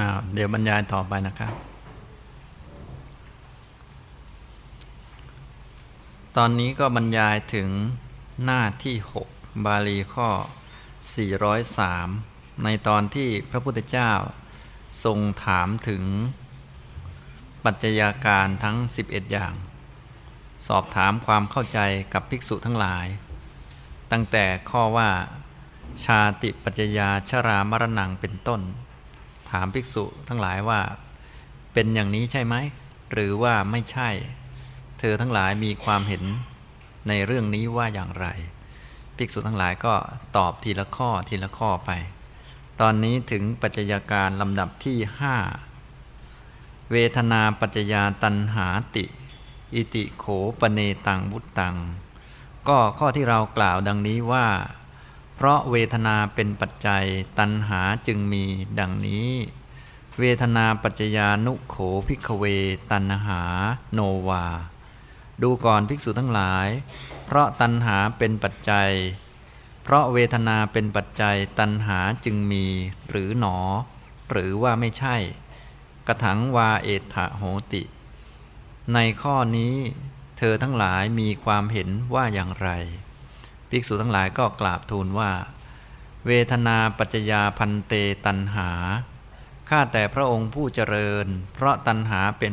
อ้าวเดี๋ยวบรรยายต่อไปนะครับ ตอนนี้ก็บรรยายถึงหน้าที่ 6 บาลีข้อ 403 ในตอนที่พระพุทธเจ้าทรงถามถึงปัจจัยาการทั้ง 11 อย่าง สอบถามความเข้าใจกับภิกษุทั้งหลาย ตั้งแต่ข้อว่าชาติปัจจยาชรามรณังเป็นต้น ถามภิกษุทั้งหลายว่าเป็นอย่างนี้ใช่ไหม หรือว่าไม่ใช่ เธอทั้งหลายมีความเห็นในเรื่องนี้ว่าอย่างไร ภิกษุทั้งหลายก็ตอบทีละข้อทีละข้อไป ตอนนี้ถึงปัจจัยการลำดับที่ห้าเวทนาปัจจยาตันหาติ อิติโขปเนตังบุตตัง ก็ข้อที่เรากล่าวดังนี้ว่า เพราะเวทนาเป็นปัจจัยตันหาจึงมีดังนี้ เวทนาปัจจยานุโขพิกเว ตันหา โนวา ดูก่อนภิกษุทั้งหลาย เพราะตันหาเป็นปัจจัย เพราะเวทนาเป็นปัจจัยตันหาจึงมี หรือหนอ หรือว่าไม่ใช่ กระถังวาเอถะโหติ ในข้อนี้ เธอทั้งหลายมีความเห็นว่าอย่างไร ภิกษุทั้งหลายก็กราบทูลว่า เวทนาปัจจยาพันเตตันหา ข้าแต่พระองค์ผู้เจริญ เพราะตันหาเป็น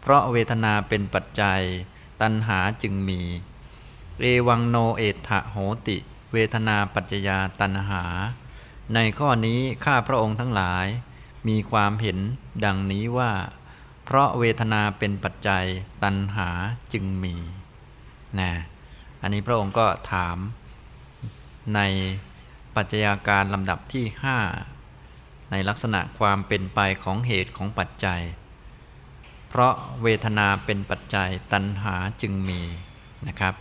เพราะเวทนาเป็นปัจจัย ตันหาจึงมี เอวังโนเอถะโหติ เวทนาปัจจยาตันหา ในข้อนี้ข้าพระองค์ทั้งหลาย มีความเห็นดังนี้ว่า เพราะเวทนาเป็นปัจจัยตัณหาจึงมีนะ อันนี้พระองค์ก็ถามในปัจจัยาการลำดับที่ห้าในลักษณะความเป็นไปของเหตุของปัจจัย เพราะเวทนาเป็นปัจจัยตัณหาจึงมีนะครับ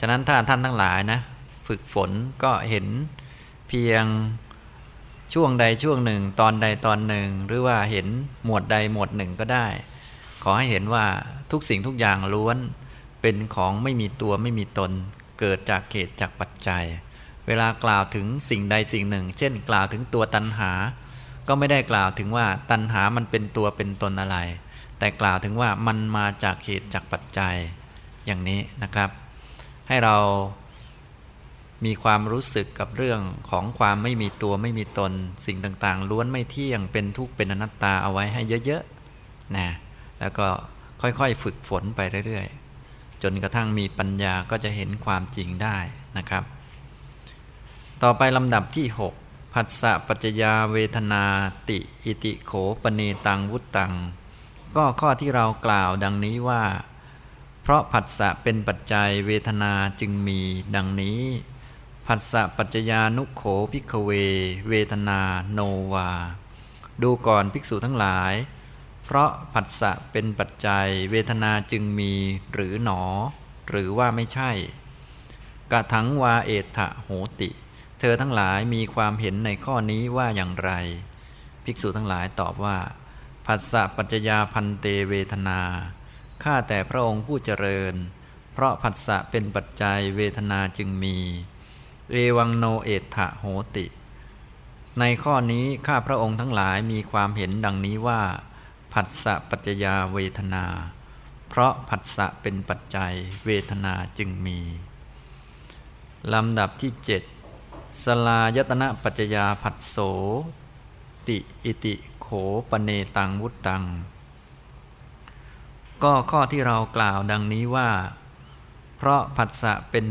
ฉะนั้นถ้าท่านทั้งหลายนะฝึกฝนก็เห็นเพียงช่วงใดช่วงหนึ่งตอนใดตอนหนึ่ง หรือว่าเห็นหมวดใดหมวดหนึ่งก็ได้ ขอให้เห็นว่าทุกสิ่งทุกอย่างล้วน เป็นของไม่มีตัวไม่มีตน เกิดจากเหตุจากปัจจัย เวลากล่าวถึงสิ่งใดสิ่งหนึ่ง เช่น กล่าวถึงตัวตัณหา ก็ไม่ได้กล่าวถึงว่าตัณหามันเป็นตัวเป็นตนอะไร แต่กล่าวถึงว่ามันมาจากเหตุจากปัจจัยอย่างนี้นะครับ ให้เรามีความรู้สึกกับเรื่องของความไม่มีตัวไม่มีตน สิ่งต่างๆ ล้วนไม่เที่ยงเป็นทุกข์เป็นอนัตตาเอาไว้ให้เยอะๆนะแล้วก็ค่อยๆ ฝึกฝนไปเรื่อยๆ จนกระทั่งมีปัญญาก็จะเห็นความจริงได้นะครับ ต่อไปลำดับที่ 6 ผัสสะปัจจยาเวทนาติ อิติโขปเนตังวุตตัง ก็ข้อที่เรากล่าวดังนี้ว่า เพราะผัสสะเป็นปัจจัยเวทนาจึงมีดังนี้ผัสสะปัจจญานุโขพิกเว เวทนาโนวา ดูก่อนภิกษุทั้งหลาย เพราะผัสสะเป็นปัจจัยเวทนาจึงมีหรือหนอ หรือว่าไม่ใช่กะถังวาเอถะโหติ เธอทั้งหลายมีความเห็นในข้อนี้ว่าอย่างไร ภิกษุทั้งหลายตอบว่าผัสสะปัจจยาพันเตเวทนาข้าแต่พระองค์ผู้เจริญ เพราะผัสสะเป็นปัจจัยเวทนาจึงมีเอวังโนเอถะโหติ ในข้อนี้ข้าพระองค์ทั้งหลายมีความเห็นดังนี้ว่า ผัสสะปัจจยาเวทนา เพราะผัสสะเป็นปัจจัยเวทนาจึงมี ลำดับที่เจ็ดสลายตนะปัจจยาผัสโส ติอิติโขปเนตังวุตตัง ก็ข้อที่เรากล่าวดังนี้ว่า เพราะผัสสะเป็น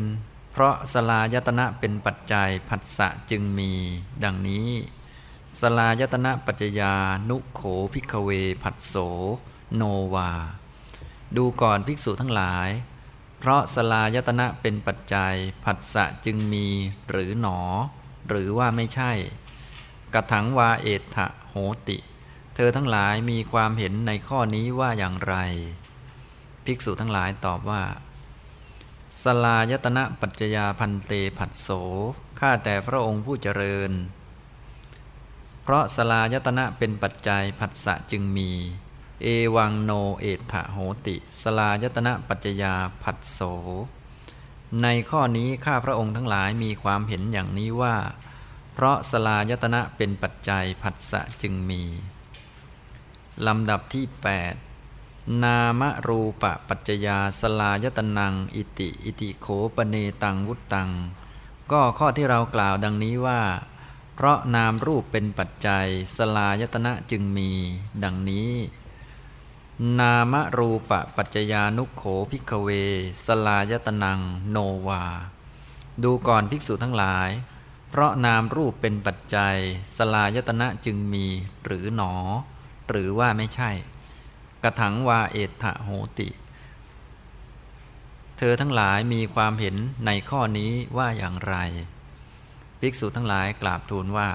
เพราะสลายตนะเป็นปัจจัยผัสสะจึงมีดังนี้ สลายตนะปัจจยานุโขพิกเวผัสโส โนวา ดูก่อนภิกษุทั้งหลาย เพราะสลายตนะเป็นปัจจัย ผัสสะจึงมีหรือหนอ หรือว่าไม่ใช่กระถังวาเอถะโหติ เธอทั้งหลายมีความเห็นในข้อนี้ว่าอย่างไร ภิกษุทั้งหลายตอบว่าสลายตนะปัจจยาพันเตผัสโส ข้าแต่พระองค์ผู้เจริญ เพราะสลายตนะเป็นปัจจัยผัสสะจึงมี เอวังโนเอถะโหติ สลายตนะปัจจยาผัสโส ในข้อนี้ข้าพระองค์ทั้งหลายมีความเห็นอย่างนี้ว่า เพราะสลายตนะเป็นปัจจัยผัสสะจึงมี ลำดับที่ 8 นามรูปปัจจยาสลายตนัง อิติ อิติโขปเนตังวุตตัง ก็ข้อที่เรากล่าวดังนี้ว่า เพราะนามรูปเป็นปัจจัย สลายตนะจึงมี ดังนี้ นามรูปปัจจยานุโขพิกเว สลายตนัง โนวา ดูก่อนภิกษุทั้งหลาย เพราะนามรูปเป็นปัจจัย สลายตนะจึงมี หรือหนอ หรือว่าไม่ใช่ กระถังวาเอตโหติ เธอทั้งหลายมีความเห็นในข้อนี้ว่าอย่างไร ภิกษุทั้งหลายกราบทูลว่า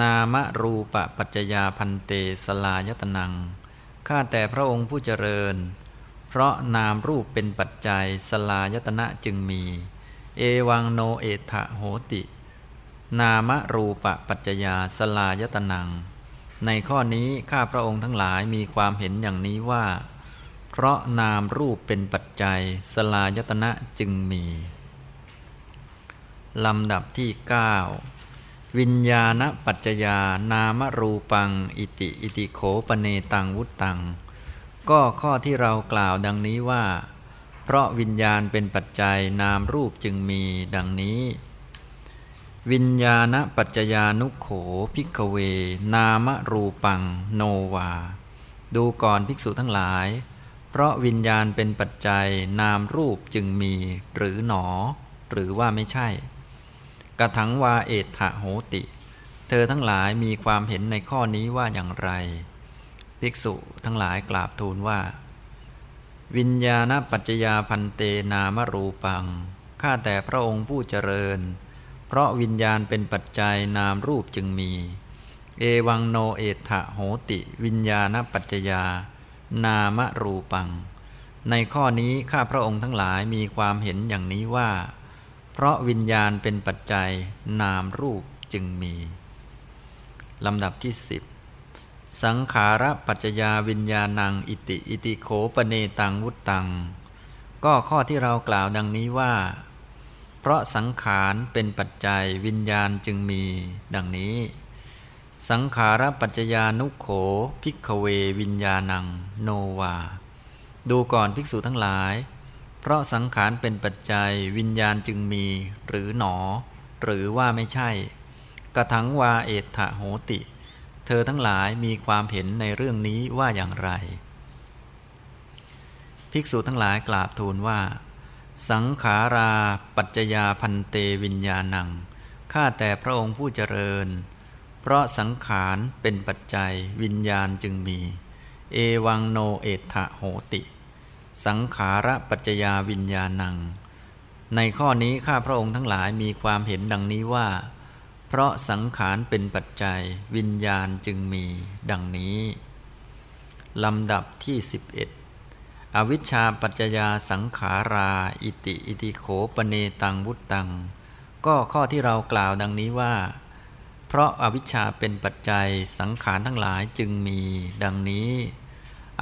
นามรูปปัจจยาพันเตสลายตนัง ข้าแต่พระองค์ผู้เจริญ เพราะนามรูปเป็นปัจจัยสลายตนะจึงมี เอวังโนเอทะโหติ นามรูปปัจจยาสลายตนัง ในข้อนี้ข้าพระองค์ทั้งหลายมีความเห็นอย่างนี้ว่า เพราะนามรูปเป็นปัจจัยสลายตนะจึงมี ลำดับที่ 9 วิญญาณปัจจยานามรูปัง อิติอิติโขปเนตังวุตตัง ก็ข้อที่เรากล่าวดังนี้ว่า เพราะวิญญาณเป็นปัจจัยนามรูปจึงมีดังนี้ วิญญาณปัจจญานุโขพิกเว นามรูปัง โนวา ดูก่อนภิกษุทั้งหลายเพราะวิญญาณเป็นปัจจัยนามรูปจึงมี หรือหนอ หรือว่าไม่ใช่ กระถังวาเอตโหติ เธอทั้งหลายมีความเห็นในข้อนี้ว่าอย่างไร ภิกษุทั้งหลายกราบทูลว่า วิญญาณปัจจยาพันเตนามรูปัง ข้าแต่พระองค์ผู้เจริญ เพราะวิญญาณเป็นปัจจัยนามรูปจึงมี เอวังโนเอทะโหติ วิญญาณปัจจยานามรูปัง ในข้อนี้ข้าพระองค์ทั้งหลายมีความเห็นอย่างนี้ว่า เพราะวิญญาณเป็นปัจจัยนามรูปจึงมีลำดับที่สิบสังขารปัจจยาวิญญาณังอิติอิติโขปเนตังวุตตัง ก็ข้อที่เรากล่าวดังนี้ว่า เพราะสังขารเป็นปัจจัยวิญญาณจึงมีดังนี้ สังขารปัจจญานุโขพิกเววิญญาณัง โนวา ดูก่อนภิกษุทั้งหลาย เพราะสังขารเป็นปัจจัยวิญญาณจึงมี หรือหนอ หรือว่าไม่ใช่ กระถังวาเอตโหติ เธอทั้งหลายมีความเห็นในเรื่องนี้ว่าอย่างไร ภิกษุทั้งหลายกราบทูลว่า สังขาราปัจจยาพันเตวิญญาณังข้าแต่พระองค์ผู้เจริญ เพราะสังขารเป็นปัจจัยวิญญาณจึงมี เอวังโนเอทะโหติ สังขารปัจจยาวิญญาณัง ในข้อนี้ข้าพระองค์ทั้งหลายมีความเห็นดังนี้ว่า เพราะสังขารเป็นปัจจัยวิญญาณจึงมีดังนี้ลำดับที่ 11 อวิชชาปัจจยาสังขารา อิติอิติโขปเนตังวุตตัง ก็ข้อที่เรากล่าวดังนี้ว่า เพราะอาวิชชาเป็นปัจจัยสังขารทั้งหลายจึงมีดังนี้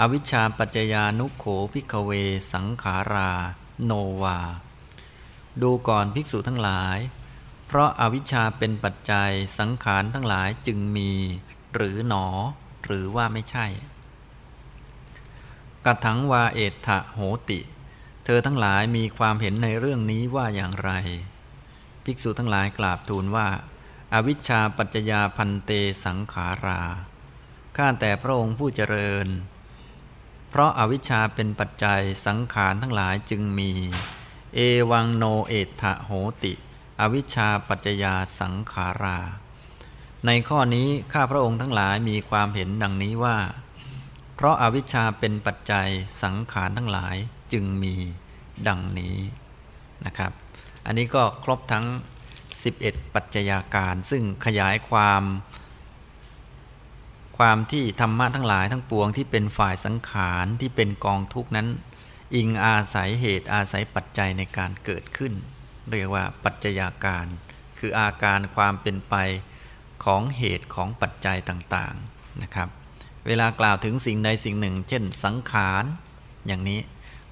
อวิชชาปัจจยานุโขพิกเวสังขารา โนวา ดูก่อนภิกษุทั้งหลาย เพราะอาวิชชาเป็นปัจจัยสังขารทั้งหลายจึงมี หรือหนอ หรือว่าไม่ใช่กถังวาเอตะโหติ เธอทั้งหลายมีความเห็นในเรื่องนี้ว่าอย่างไร ภิกษุทั้งหลายกราบทูลว่าอาวิชชาปัจจยาพันเตสังขารา ข้าแต่พระองค์ผู้เจริญ เพราะอาวิชชาเป็นปัจจัยสังขารทั้งหลายจึงมี เอวังโนเอตะโหติ อวิชชาปัจจยาสังขารา ในข้อนี้ข้าพระองค์ทั้งหลายมีความเห็นดังนี้ว่า เพราะอาวิชชาเป็นปัจจัยสังขารทั้งหลายจึงมีดังนี้นะครับ อันนี้ก็ครบทั้ง 11 ปัจจัยาการซึ่งขยายความ ความที่ธรรมะทั้งหลายทั้งปวงที่เป็นฝ่ายสังขารที่เป็นกองทุกนั้น อิงอาศัยเหตุอาศัยปัจจัยในการเกิดขึ้น เรียกว่าปัจจัยาการ คืออาการความเป็นไปของเหตุของปัจจัยต่างๆนะครับ เวลากล่าวถึงสิ่งใดสิ่งหนึ่ง เช่น สังขารอย่างนี้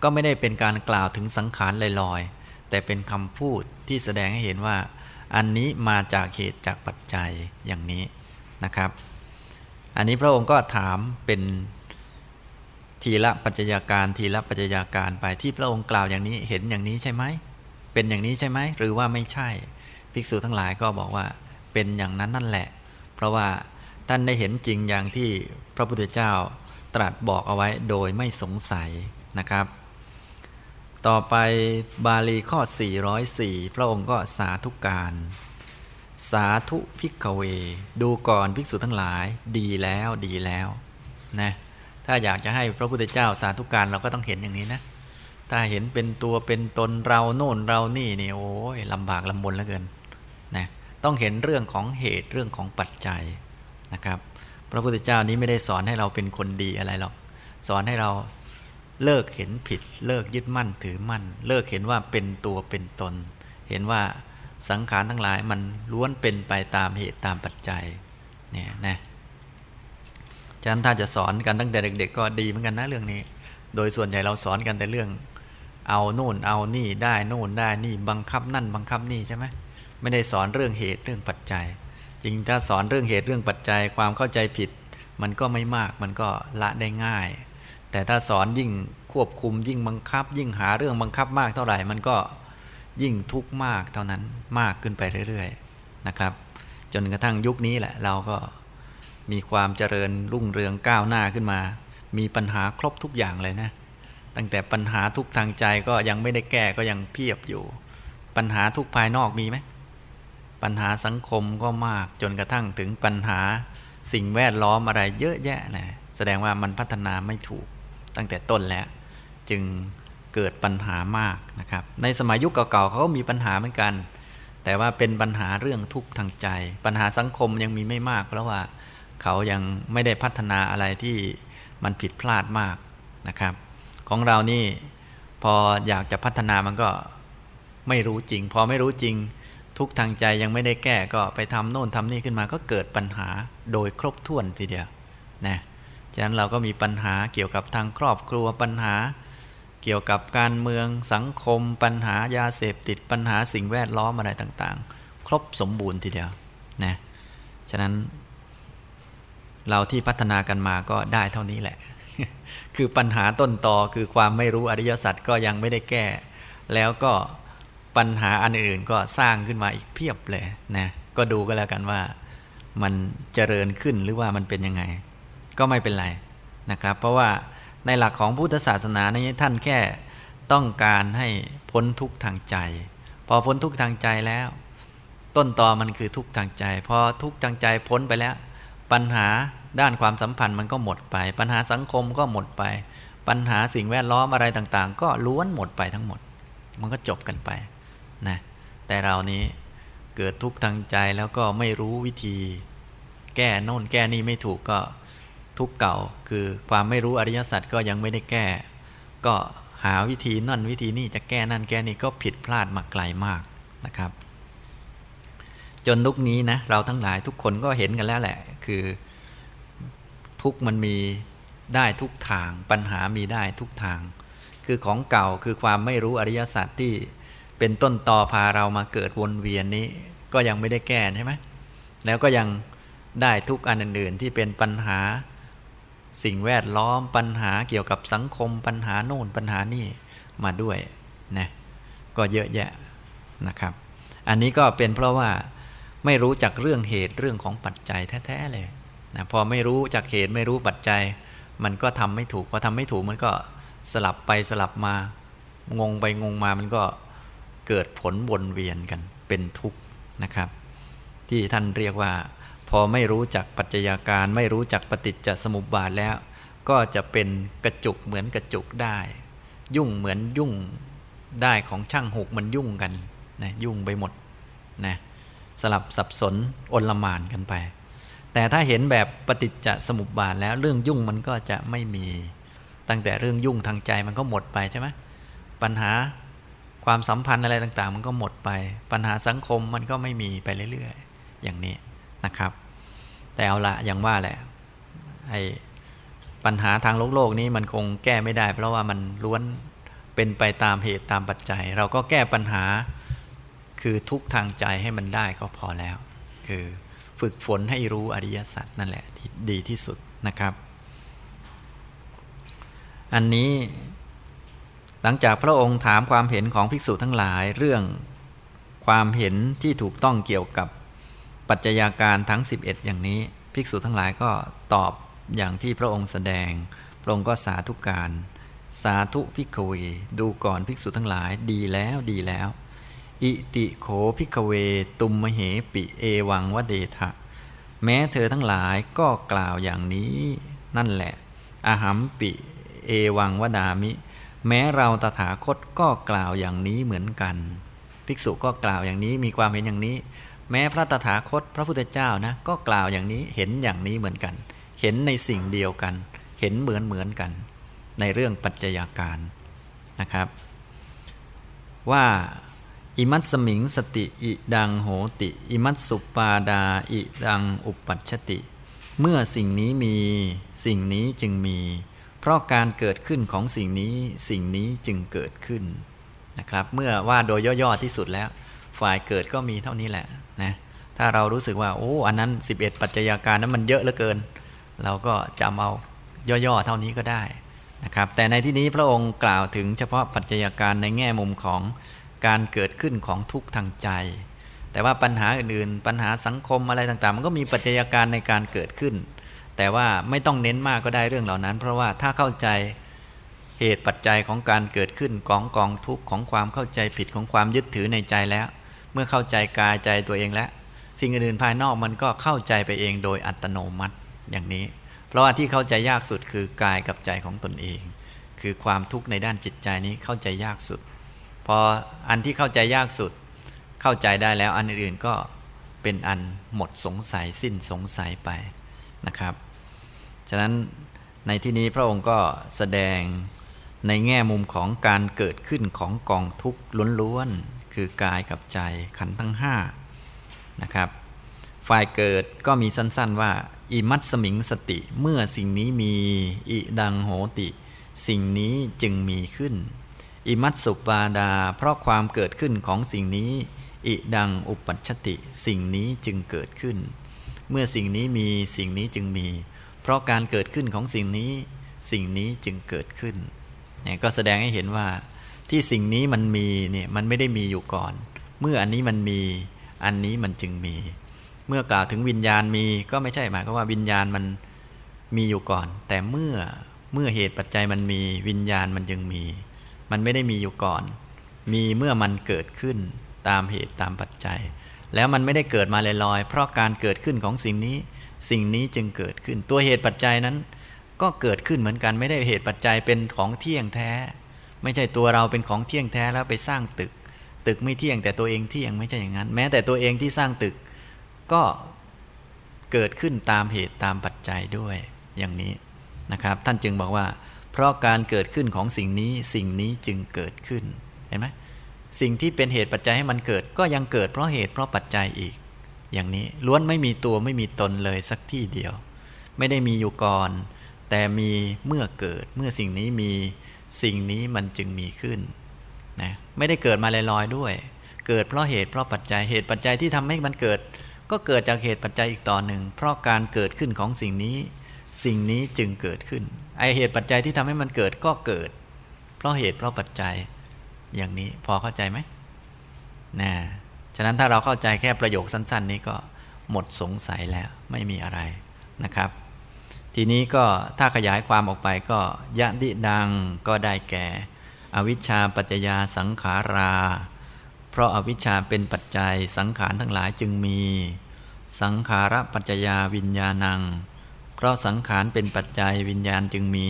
ก็ไม่ได้เป็นการกล่าวถึงสังขารลอยๆ แต่เป็นคำพูดที่แสดงให้เห็นว่า อันนี้มาจากเหตุจากปัจจัยอย่างนี้นะครับ อันนี้พระองค์ก็ถามเป็นทีละปัจจัยาการทีละปัจจัยาการไปที่พระองค์กล่าวอย่างนี้เห็นอย่างนี้ใช่ไหมเป็นอย่างนี้ใช่ไหมหรือว่าไม่ใช่ ภิกษุทั้งหลายก็บอกว่าเป็นอย่างนั้นนั่นแหละ เพราะว่าท่านได้เห็นจริงอย่างที่พระพุทธเจ้าตรัสบอกเอาไว้โดยไม่สงสัยนะครับ ต่อไปบาลีข้อ 404 พระองค์ก็สาธุการ สาธุพิกเว ดูก่อนภิกษุทั้งหลายดีแล้วดีแล้วนะถ้าอยากจะให้พระพุทธเจ้าสาธุการเราก็ต้องเห็นอย่างนี้นะ ถ้าเห็นเป็นตัวเป็นตนเราโน่นเรานี่นี่โอ้ยลำบากลำบนเหลือเกินนะต้องเห็นเรื่องของเหตุเรื่องของปัจจัยนะครับ พระพุทธเจ้านี้ไม่ได้สอนให้เราเป็นคนดีอะไรหรอก สอนให้เราเลิกเห็นผิด เลิกยึดมั่นถือมั่น เลิกเห็นว่าเป็นตัวเป็นตน เห็นว่า สังขารทั้งหลายมันล้วนเป็นไปตามเหตุตามปัจจัยเนี่ยนะฉะนั้นถ้าจะสอนกันตั้งแต่เด็ก ๆ ก็ดีเหมือนกันนะเรื่องนี้ โดยส่วนใหญ่เราสอนกันแต่เรื่อง เอาโน่นเอานี่ได้โน่นได้นี่บังคับนั่นบังคับนี่ใช่ไหมไม่ได้สอนเรื่องเหตุเรื่องปัจจัย จริงถ้าสอนเรื่องเหตุเรื่องปัจจัยความเข้าใจผิด มันก็ไม่มากมันก็ละได้ง่าย แต่ถ้าสอนยิ่งควบคุมยิ่งบังคับ ยิ่งหาเรื่องบังคับมากเท่าไหร่มันก็ ยิ่งทุกข์มากเท่านั้นมากขึ้นไปเรื่อยๆนะครับ จนกระทั่งยุคนี้แหละ เราก็มีความเจริญรุ่งเรืองก้าวหน้าขึ้นมา มีปัญหาครบทุกอย่างเลยนะ ตั้งแต่ปัญหาทุกทางใจก็ยังไม่ได้แก้ก็ยังเพียบอยู่ ปัญหาทุกภายนอกมีไหมปัญหาสังคมก็มากจนกระทั่งถึงปัญหาสิ่งแวดล้อมอะไรเยอะแยะนะแสดงว่ามันพัฒนาไม่ถูกตั้งแต่ต้นแล้ว จึง เกิดปัญหามากนะครับ ในสมัยยุคเก่าๆเขาก็มีปัญหาเหมือนกัน แต่ว่าเป็นปัญหาเรื่องทุกข์ทางใจ ปัญหาสังคมยังมีไม่มาก เพราะว่าเขายังไม่ได้พัฒนาอะไรที่มันผิดพลาดมากนะครับ ของเรานี่พออยากจะพัฒนามันก็ไม่รู้จริง พอไม่รู้จริง ทุกทางใจยังไม่ได้แก้ก็ไปทำโน่นทำนี่ขึ้นมาก็เกิดปัญหาโดยครบถ้วนทีเดียวนะฉะนั้นเราก็มีปัญหาเกี่ยวกับทางครอบครัวปัญหา เกี่ยวกับการเมืองสังคม ปัญหายาเสพติดปัญหาสิ่งแวดล้อมอะไรต่างๆ ครบสมบูรณ์ทีเดียวนะฉะนั้น เราที่พัฒนากันมาก็ได้เท่านี้แหละ คือปัญหาต้นตอคือความไม่รู้อริยสัจก็ยังไม่ได้แก้ แล้วก็ปัญหาอันอื่นก็สร้างขึ้นมาอีกเพียบเลยนะก็ดูก็แล้วกันว่ามันเจริญขึ้นหรือว่ามันเป็นยังไง ก็ไม่เป็นไรนะครับ เพราะว่า ในหลักของพุทธศาสนาในี้ท่านแค่ต้องการให้พ้นทุกข์ทางใจ พอพ้นทุกข์ทางใจแล้ว ต้นตอมันคือทุกข์ทางใจ พอทุกข์ทางใจพ้นไปแล้ว ปัญหาด้านความสัมพันธ์มันก็หมดไป ปัญหาสังคมก็หมดไป ปัญหาสิ่งแวดล้อมอะไรต่าง ๆ ก็ล้วนหมดไปทั้งหมด มันก็จบกันไปนะแต่เรานี้เกิดทุกข์ทางใจแล้วก็ไม่รู้วิธี แก้โน่นแก้นี่ไม่ถูกก็ ทุกเก่า คือความไม่รู้อริยสัจก็ยังไม่ได้แก้ ก็หาวิธีนั่นวิธีนี่จะแก้นั่นแก้นี่ก็ผิดพลาดมาไกลมากนะครับ จนลุกนี้นะเราทั้งหลายทุกคนก็เห็นกันแล้วแหละ คือทุกมันมีได้ทุกทาง ปัญหามีได้ทุกทาง คือของเก่าคือความไม่รู้อริยสัจที่เป็นต้นต่อพาเรามาเกิดวนเวียนนี้ ก็ยังไม่ได้แก้ใช่ไหมแล้วก็ยังได้ทุกอันอื่นๆที่เป็นปัญหา สิ่งแวดล้อมปัญหาเกี่ยวกับสังคมปัญหาโน่นปัญหานี่มาด้วยนะก็เยอะแยะนะครับ อันนี้ก็เป็นเพราะว่าไม่รู้จักเรื่องเหตุเรื่องของปัจจัยแท้ๆเลยนะพอไม่รู้จักเหตุไม่รู้ปัจจัย มันก็ทำไม่ถูกพอทำไม่ถูกมันก็สลับไปสลับมางงไปงงมามันก็เกิดผลวนเวียนกันเป็นทุกข์นะครับ ที่ท่านเรียกว่า พอไม่รู้จักปัจจัยาการ ไม่รู้จักปฏิจจสมุปบาทแล้ว ก็จะเป็นกระจุกเหมือนกระจุกได้ ยุ่งเหมือนยุ่งได้ของช่างหกมันยุ่งกันนะยุ่งไปหมดนะสลับสับสนอนละมานกันไป แต่ถ้าเห็นแบบปฏิจจสมุปบาทแล้วเรื่องยุ่งมันก็จะไม่มี ตั้งแต่เรื่องยุ่งทางใจมันก็หมดไปใช่ไหมปัญหาความสัมพันธ์อะไรต่างๆ มันก็หมดไป ปัญหาสังคมมันก็ไม่มีไปเรื่อยๆ อย่างนี้นะครับ แต่เอาละอย่างว่าแหละไอ้ปัญหาทางโลกโลกนี้มันคงแก้ไม่ได้ เพราะว่ามันล้วนเป็นไปตามเหตุตามปัจจัย เราก็แก้ปัญหาคือทุกทางใจให้มันได้ก็พอแล้ว คือฝึกฝนให้รู้อริยสัจนั่นแหละดดีที่สุดนะครับ อันนี้หลังจากพระองค์ถามความเห็นของภิกษุทั้งหลายเรื่องความเห็นที่ถูกต้องเกี่ยวกับ ปัจจยาการทั้ง 11 อย่างนี้ ภิกษุทั้งหลายก็ตอบอย่างที่พระองค์แสดง พระองค์ก็สาธุการ สาธุ ภิกขเว ดูก่อนภิกษุทั้งหลายดีแล้วดีแล้ว อิติโข ภิกขเว ตุมเหปิเอวังวเทถะ แม้เธอทั้งหลายก็กล่าวอย่างนี้นั่นแหละอหัมปิเอวังวทามิ แม้เราตถาคตก็กล่าวอย่างนี้เหมือนกัน ภิกษุก็กล่าวอย่างนี้มีความเห็นอย่างนี้ แม้พระตถาคตพระพุทธเจ้านะก็กล่าวอย่างนี้เห็นอย่างนี้เหมือนกัน เห็นในสิ่งเดียวกัน เห็นเหมือนเหมือนกัน ในเรื่องปัจจัยาการนะครับ ว่าอิมัตสมิงสติอิดังโหติ อิมัตสุปาดาอิดังอุปัชติ เมื่อสิ่งนี้มีสิ่งนี้จึงมี เพราะการเกิดขึ้นของสิ่งนี้สิ่งนี้จึงเกิดขึ้นนะครับ เมื่อว่าโดยย่อๆที่สุดแล้ว ฝ่ายเกิดก็มีเท่านี้แหละ นะถ้าเรารู้สึกว่าโอ้อันนั้น 11 ปัจจัยาการนั้นมันเยอะเหลือเกิน เราก็จำเอาย่อๆเท่านี้ก็ได้นะครับแต่ในที่นี้พระองค์กล่าวถึงเฉพาะปัจจัยาการในแง่มุมของการเกิดขึ้นของทุกข์ทางใจ แต่ว่าปัญหาอื่นๆ ปัญหาสังคมอะไรต่างๆ มันก็มีปัจจัยการในการเกิดขึ้น แต่ว่าไม่ต้องเน้นมากก็ได้เรื่องเหล่านั้น เพราะว่าถ้าเข้าใจเหตุปัจจัยของการเกิดขึ้นของกองทุกข์ของความเข้าใจผิดของความยึดถือในใจแล้ว เมื่อเข้าใจกายใจตัวเองแล้วสิ่งอื่นภายนอกมันก็เข้าใจไปเองโดยอัตโนมัติอย่างนี้ เพราะว่าที่เข้าใจยากสุดคือกายกับใจของตนเอง คือความทุกข์ในด้านจิตใจนี้เข้าใจยากสุด พออันที่เข้าใจยากสุด เข้าใจได้แล้วอันอื่นก็เป็นอันหมดสงสัยสิ้นสงสัยไปนะครับ ฉะนั้นในที่นี้พระองค์ก็แสดงในแง่มุมของการเกิดขึ้นของกองทุกข์ล้วนๆ คือกายกับใจขันทั้งห้านะครับ ฝ่ายเกิดก็มีสั้นๆว่า อิมัตสมิงสติ เมื่อสิ่งนี้มีอิดังโหติ สิ่งนี้จึงมีขึ้น อิมัตสุปาดา เพราะความเกิดขึ้นของสิ่งนี้ อิดังอุปัชติ สิ่งนี้จึงเกิดขึ้น เมื่อสิ่งนี้มีสิ่งนี้จึงมี เพราะการเกิดขึ้นของสิ่งนี้ สิ่งนี้จึงเกิดขึ้นเนี่ยก็แสดงให้เห็นว่า ที่สิ่งนี้มันมีเนี่ยมันไม่ได้มีอยู่ก่อน เมื่ออันนี้มันมีอันนี้มันจึงมี เมื่อกล่าวถึงวิญญาณมีก็ไม่ใช่หมายความว่าวิญญาณมันมีอยู่ก่อน แต่เมื่อเมื่อเหตุปัจจัยมันมีวิญญาณมันจึงมี มันไม่ได้มีอยู่ก่อน มีเมื่อมันเกิดขึ้นตามเหตุตามปัจจัย แล้วมันไม่ได้เกิดมาลอยๆเพราะการเกิดขึ้นของสิ่งนี้ สิ่งนี้จึงเกิดขึ้น ตัวเหตุปัจจัยนั้น ก็เกิดขึ้นเหมือนกันไม่ได้เหตุปัจจัยเป็นของเที่ยงแท้ ไม่ใช่ตัวเราเป็นของเที่ยงแท้แล้วไปสร้างตึก ตึกไม่เที่ยงแต่ตัวเองเที่ยงไม่ใช่อย่างนั้น แม้แต่ตัวเองที่สร้างตึก ก็เกิดขึ้นตามเหตุตามปัจจัยด้วยอย่างนี้นะครับ ท่านจึงบอกว่า เพราะการเกิดขึ้นของสิ่งนี้สิ่งนี้จึงเกิดขึ้นเห็นไหมสิ่งที่เป็นเหตุปัจจัยให้มันเกิด ก็ยังเกิดเพราะเหตุเพราะปัจจัยอีก อย่างนี้ล้วนไม่มีตัวไม่มีตนเลยสักที่เดียว ไม่ได้มีอยู่ก่อน แต่มีเมื่อเกิดเมื่อสิ่งนี้มี สิ่งนี้มันจึงมีขึ้นนะไม่ได้เกิดมาลอยๆด้วย เกิดเพราะเหตุเพราะปัจจัยเหตุปัจจัยที่ทำให้มันเกิด ก็เกิดจากเหตุปัจจัยอีกต่อหนึ่ง เพราะการเกิดขึ้นของสิ่งนี้ สิ่งนี้จึงเกิดขึ้นไอเหตุปัจจัยที่ทำให้มันเกิดก็เกิด เพราะเหตุเพราะปัจจัยอย่างนี้พอเข้าใจไหมนะฉะนั้นถ้าเราเข้าใจแค่ประโยคสั้น ๆ นี้ก็หมดสงสัยแล้วไม่มีอะไรนะครับ ทีนี้ก็ถ้าขยายความออกไปก็ยะดิดังก็ได้แก่ อวิชชาปัจจยาสังขารา เพราะอาวิชชาเป็นปัจจัยสังขารทั้งหลายจึงมี สังขารปัจจยาวิญญาณัง เพราะสังขารเป็นปัจจัยวิญญาณจึงมี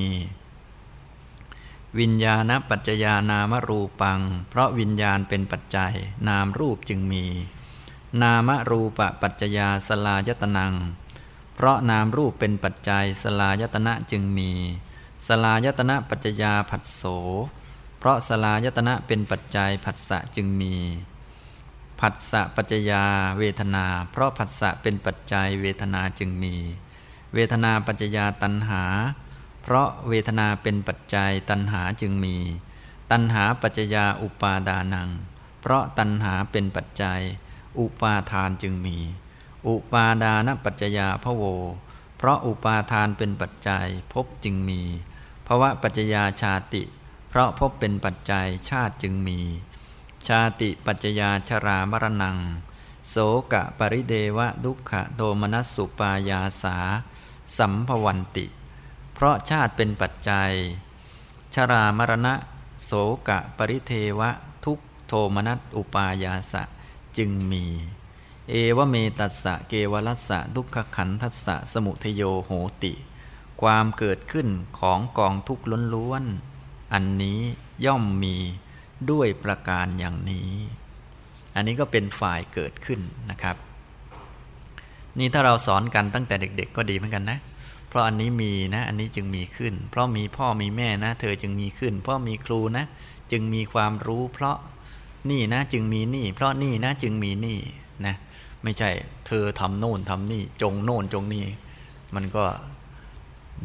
วิญญาณปัจจยานามรูปัง เพราะวิญญาณเป็นปัจจัย นามรูปจึงมี นามรูปปัจจยาสลายตนัง เพราะนามรูปเป็นปัจจัยสลายตนะจึงมี สลายตนะปัจจยาผัสโส เพราะสลายตนะเป็นปัจจัยผัสสะจึงมีผัสสะปัจจยาเวทนา เพราะผัสสะเป็นปัจจัยเวทนาจึงมี เวทนาปัจจยาตัณหา เพราะเวทนาเป็นปัจจัยตัณหาจึงมี ตัณหาปัจจยาอุปาดานัง เพราะตัณหาเป็นปัจจัย อุปาทานจึงมี อุปาดานปัจจยาพโว เพราะอุปาทานเป็นปัจจัยพบจึงมีภาวะปัจจยาชาติ เพราะพบเป็นปัจจัยชาติจึงมี ชาติปัจจยาชรามรณัง โสกะปริเดวะดุขะโทมนัสสุปายาสา สัมภวันติ เพราะชาติเป็นปัจจัย ชรามรณะ โสกะปริเทวะทุกโทมนัสอุปายาสะจึงมี เอวเมตัสสะเกวลัสสะทุกขขันทัสสะสมุทโยโหติ ความเกิดขึ้นของกองทุกข์ล้วนๆอันนี้ย่อมมีด้วยประการอย่างนี้ อันนี้ก็เป็นฝ่ายเกิดขึ้นนะครับ นี่ถ้าเราสอนกันตั้งแต่เด็ก ๆ ก็ดีเหมือนกันนะ เพราะอันนี้มีนะ อันนี้จึงมีขึ้น เพราะมีพ่อมีแม่นะ เธอจึงมีขึ้น เพราะมีครูนะ จึงมีความรู้ เพราะนี่นะจึงมีนี่ เพราะนี่นะจึงมีนี่นะ ไม่ใช่ เธอทำโน่นทำนี่ จงโน่นจงนี่ มันก็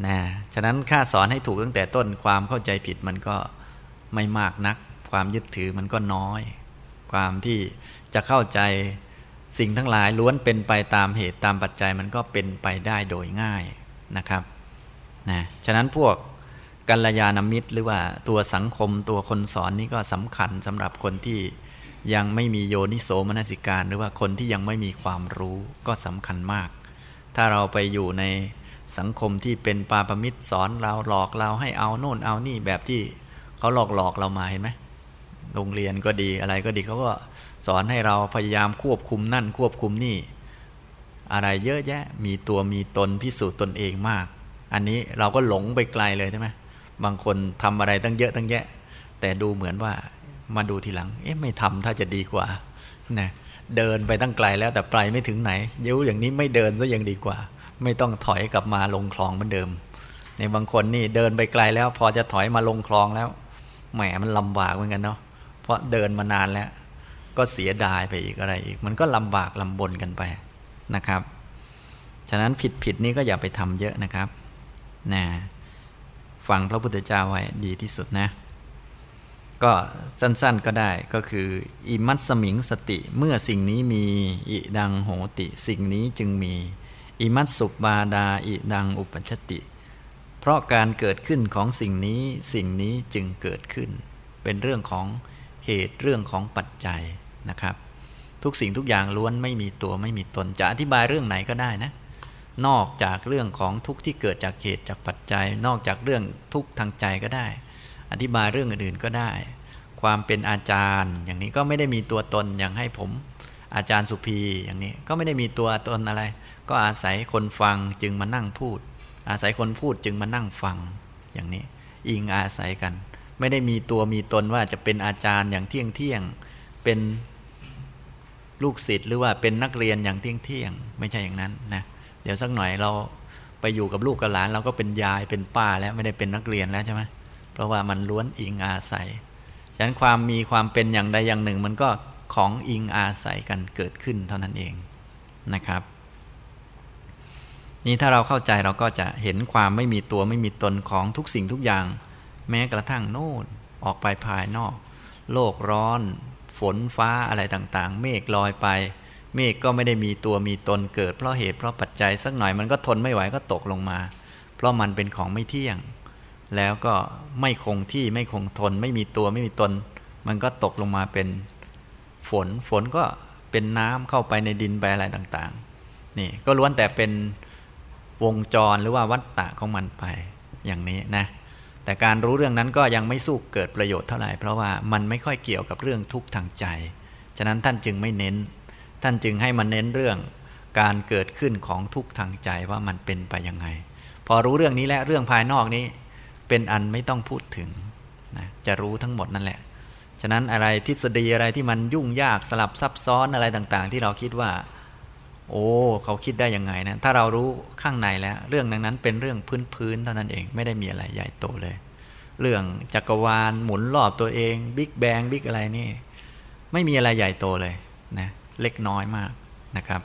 นะฉะนั้นข้าสอนให้ถูกตั้งแต่ต้นความเข้าใจผิดมันก็ไม่มากนัก ความยึดถือมันก็น้อย ความที่จะเข้าใจสิ่งทั้งหลายล้วนเป็นไปตามเหตุตามปัจจัยมันก็เป็นไปได้โดยง่ายนะครับนะฉะนั้นพวกกัลยาณมิตร หรือว่าตัวสังคมตัวคนสอนนี่ก็สำคัญสำหรับคนที่ ยังไม่มีโยนิโสมนสิการ หรือว่าคนที่ยังไม่มีความรู้ก็สำคัญมาก ถ้าเราไปอยู่ในสังคมที่เป็นปาปมิตรสอนเราหลอกเราให้เอาโน่นเอานี่แบบที่เขาหลอกหลอกเรามาเห็นไหมโรงเรียนก็ดีอะไรก็ดีเขาก็สอนให้เราพยายามควบคุมนั่นควบคุมนี่ อะไรเยอะแยะมีตัวมีตนพิสูจน์ตนเองมาก อันนี้เราก็หลงไปไกลเลยใช่ไหมบางคนทำอะไรตั้งเยอะตั้งแยะ แต่ดูเหมือนว่า มาดูทีหลัง เอ๊ะไม่ทำถ้าจะดีกว่านะเดินไปตั้งไกลแล้วแต่ไปไม่ถึงไหนยิ้วอย่างนี้ไม่เดินซะยังดีกว่า ไม่ต้องถอยกลับมาลงคลองเหมือนเดิม ในบางคนนี่เดินไปไกลแล้ว พอจะถอยมาลงคลองแล้วแหมมันลำบากเหมือนกันเนาะเพราะเดินมานานแล้ว ก็เสียดายไปอีกอะไรอีก มันก็ลำบากลำบนกันไปนะครับ ฉะนั้นผิดผิดนี้ก็อย่าไปทำเยอะนะครับนะฟังพระพุทธเจ้าไว้ดีที่สุดนะ ก็สั้นๆก็ได้ก็คืออิมัตสมิงสติ เมื่อสิ่งนี้มีอิดังโหติ สิ่งนี้จึงมีอิมัตสุบาดาอิดังอุปชติ เพราะการเกิดขึ้นของสิ่งนี้สิ่งนี้จึงเกิดขึ้น เป็นเรื่องของเหตุเรื่องของปัจจัยนะครับ ทุกสิ่งทุกอย่างล้วนไม่มีตัวไม่มีตนจะอธิบายเรื่องไหนก็ได้นะ นอกจากเรื่องของทุกที่เกิดจากเหตุจากปัจจัย นอกจากเรื่องทุกทางใจก็ได้ อธิบายเรื่องอื่นๆก็ได้ ความเป็นอาจารย์ อย่างนี้ก็ไม่ได้มีตัวตนอย่างให้ผมอาจารย์สุภีอย่างนี้ก็ไม่ได้มีตัวตนอะไร ก็อาศัยคนฟังจึงมานั่งพูด อาศัยคนพูดจึงมานั่งฟังอย่างนี้ อิงอาศัยกัน ไม่ได้มีตัวมีตนว่าจะเป็นอาจารย์อย่างเที่ยงเที่ยงเป็นลูกศิษย์หรือว่าเป็นนักเรียนอย่างเที่ยงเที่ยงไม่ใช่อย่างนั้นนะเดี๋ยวสักหน่อยเราไปอยู่กับลูกกับหลานเราก็เป็นยายเป็นป้าแล้วไม่ได้เป็นนักเรียนแล้วใช่ไหม เพราะว่ามันล้วนอิงอาศัย ฉะนั้นความมีความเป็นอย่างใดอย่างหนึ่ง มันก็ของอิงอาศัยกันเกิดขึ้นเท่านั้นเองนะครับ นี่ถ้าเราเข้าใจเราก็จะเห็นความไม่มีตัวไม่มีตนของทุกสิ่งทุกอย่าง แม้กระทั่งโน่นออกไปภายนอก โลกร้อน ฝนฟ้าอะไรต่างๆ เมฆลอยไปเมฆก็ไม่ได้มีตัวมีตนเกิดเพราะเหตุเพราะปัจจัยสักหน่อยมันก็ทนไม่ไหวก็ตกลงมา เพราะมันเป็นของไม่เที่ยง แล้วก็ไม่คงที่ไม่คงทน ไม่มีตัวไม่มีตน มันก็ตกลงมาเป็นฝนฝนก็เป็นน้ำเข้าไปในดินไปอะไรต่างๆ นี่ก็ล้วนแต่เป็นวงจรหรือว่าวัฏฏะของมันไปอย่างนี้นะแต่การรู้เรื่องนั้นก็ยังไม่สู้เกิดประโยชน์เท่าไหร่เพราะว่ามันไม่ค่อยเกี่ยวกับเรื่องทุกข์ทางใจ ฉะนั้นท่านจึงไม่เน้น ท่านจึงให้มันเน้นเรื่องการเกิดขึ้นของทุกข์ทางใจว่ามันเป็นไปยังไง พอรู้เรื่องนี้แล้วเรื่องภายนอกนี้ เป็นอันไม่ต้องพูดถึงนะจะรู้ทั้งหมดนั่นแหละ ฉะนั้นอะไรทฤษฎีอะไรที่มันยุ่งยากสลับซับซ้อนอะไรต่างๆ ที่เราคิดว่า โอ้เขาคิดได้ยังไงนะถ้าเรารู้ข้างในแล้ว เรื่องนั้นนั้นเป็นเรื่องพื้นๆเท่านั้นเองไม่ได้มีอะไรใหญ่โตเลย เรื่องจักรวาลหมุนรอบตัวเองบิ๊กแบงบิ๊กอะไรนี่ ไม่มีอะไรใหญ่โตเลยนะเล็กน้อยมากนะครับ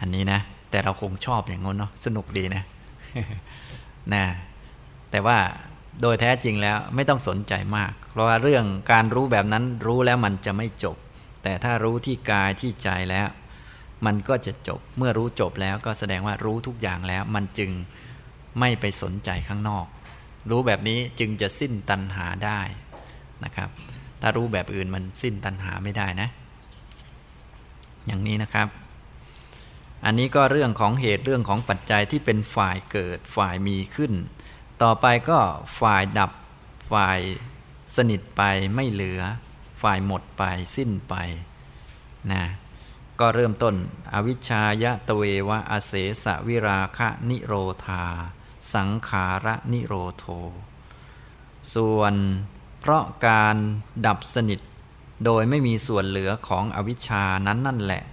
อันนี้นะ แต่เราคงชอบอย่างงี้นเนาะสนุกดีนะนะ แต่ว่าโดยแท้จริงแล้วไม่ต้องสนใจมาก เพราะว่าเรื่องการรู้แบบนั้นรู้แล้วมันจะไม่จบ แต่ถ้ารู้ที่กายที่ใจแล้ว มันก็จะจบเมื่อรู้จบแล้วก็แสดงว่ารู้ทุกอย่างแล้ว มันจึงไม่ไปสนใจข้างนอก รู้แบบนี้จึงจะสิ้นตัณหาได้นะครับ ถ้ารู้แบบอื่นมันสิ้นตัณหาไม่ได้นะ อย่างนี้นะครับ อันนี้ก็เรื่องของเหตุเรื่องของปัจจัยที่เป็นฝ่ายเกิดฝ่ายมีขึ้น ต่อไปก็ฝ่ายดับฝ่ายสนิทไปไม่เหลือ ฝ่ายหมดไปสิ้นไปนะก็เริ่มต้นอวิชชายะตเววะอเสสวิราคะนิโรธา สังขาระนิโรโท ส่วนเพราะการดับสนิทโดยไม่มีส่วนเหลือของอวิชชานั้นนั่นแหละ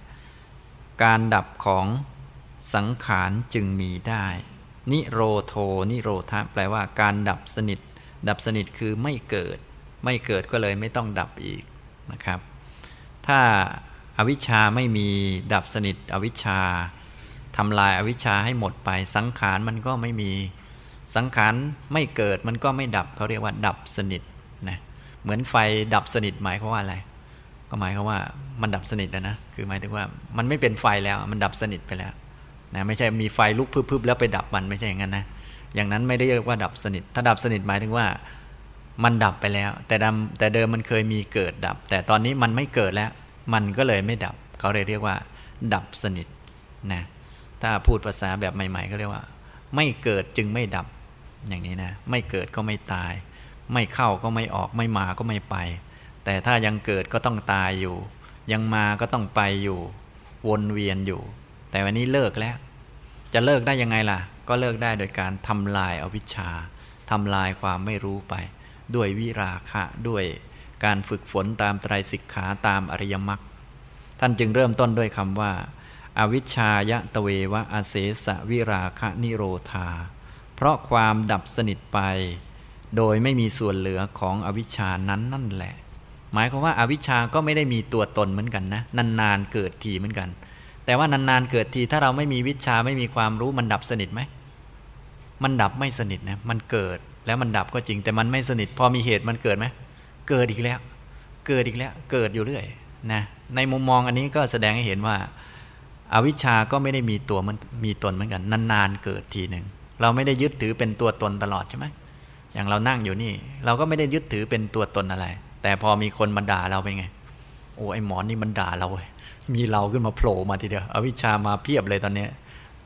การดับของสังขารจึงมีได้ นิโรโทนิโรธาแปลว่าการดับสนิท ดับสนิทคือไม่เกิด ไม่เกิดก็เลยไม่ต้องดับอีกนะครับ ถ้าอวิชชาไม่มีดับสนิทอวิชชาทำลายอวิชชาให้หมดไป สังขารมันก็ไม่มีสังขารไม่เกิดมันก็ไม่ดับเขาเรียกว่า ดับสนิทนะเหมือนไฟดับสนิทหมายเขาว่าอะไร ก็หมายเขาว่ามันดับสนิทแล้วนะคือหมายถึงว่ามันไม่เป็นไฟแล้วมันดับสนิทไปแล้ว นะไม่ใช่มีไฟลุกพึบๆแล้วไปดับมันไม่ใช่อย่างนั้นนะอย่างนั้นไม่ได้เรียกว่าดับสนิท ถ้าดับสนิทหมายถึงว่ามันดับไปแล้ว แต่ดำแต่เดิมมันเคยมีเกิดดับ แต่ตอนนี้มันไม่เกิดแล้ว มันก็เลยไม่ดับ เขาเลยเรียกว่า ดับสนิทนะถ้าพูดภาษาแบบใหม่ๆก็เรียกว่า ไม่เกิดจึงไม่ดับอย่างนี้นะไม่เกิดก็ไม่ตาย ไม่เข้าก็ไม่ออกไม่มาก็ไม่ไป แต่ถ้ายังเกิดก็ต้องตายอยู่ ยังมาก็ต้องไปอยู่ วนเวียนอยู่ แต่วันนี้เลิกแล้ว จะเลิกได้ยังไงล่ะ ก็เลิกได้โดยการทำลายอาวิชชาทำลายความไม่รู้ไป ด้วยวิราคะ ด้วยการฝึกฝนตามไตรสิกขาตามอริยมรรคท่านจึงเริ่มต้นด้วยคำว่า อวิชชายะตะเววะอาเสสวิราคะนิโรธา เพราะความดับสนิทไป โดยไม่มีส่วนเหลือของอวิชชานั้นนั่นแหละ หมายความว่าอาวิชชาก็ไม่ได้มีตัวตนเหมือนกันนะ นานๆเกิดทีเหมือนกัน แต่ว่านานๆเกิดทีถ้าเราไม่มีวิชาไม่มีความรู้มันดับสนิทไหมมันดับไม่สนิทนะมันเกิดแล้วมันดับก็จริง แต่มันไม่สนิท พอมีเหตุมันเกิดไหมเกิดอีกแล้ว เกิดอีกแล้ว เกิดอยู่เรื่อยนะในมุมมองอันนี้ก็แสดงให้เห็นว่าอาวิชชาก็ไม่ได้มีตัวมันมีตนเหมือนกันนานๆเกิดทีหนึ่งเราไม่ได้ยึดถือเป็นตัวตนตลอดใช่ไหมอย่างเรานั่งอยู่นี่ เราก็ไม่ได้ยึดถือเป็นตัวตนอะไร แต่พอมีคนมาด่าเราเป็นไง โอ้ไอหมอนนี่มันด่าเรา มีเราขึ้นมาโผล่มาทีเดียวอวิชชามาเพียบเลยตอนนี้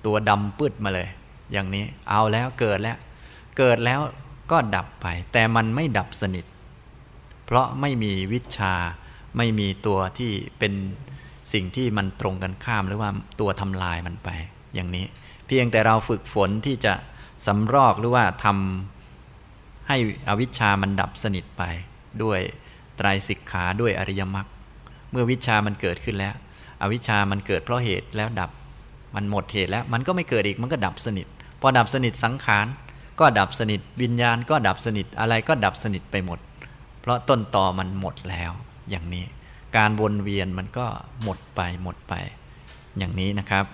ตัวดำปืดมาเลย อย่างนี้เอาแล้วเกิดแล้ว เกิดแล้วก็ดับไป แต่มันไม่ดับสนิท เพราะไม่มีวิชา ไม่มีตัวที่เป็นสิ่งที่มันตรงกันข้ามหรือว่าตัวทำลายมันไป อย่างนี้ เพียงแต่เราฝึกฝนที่จะสำรอกหรือว่าทำให้อวิชามันดับสนิทไป ด้วยไตรสิกขาด้วยอริยมรรคเมื่อวิชามันเกิดขึ้นแล้ว อวิชามันเกิดเพราะเหตุแล้วดับ มันหมดเหตุแล้วมันก็ไม่เกิดอีกมันก็ดับสนิท พอดับสนิทสังขารก็ดับสนิทวิญญาณก็ดับสนิทอะไรก็ดับสนิทไปหมด เพราะต้นตอมันหมดแล้ว อย่างนี้ การวนเวียนมันก็หมดไปหมดไป อย่างนี้นะครับ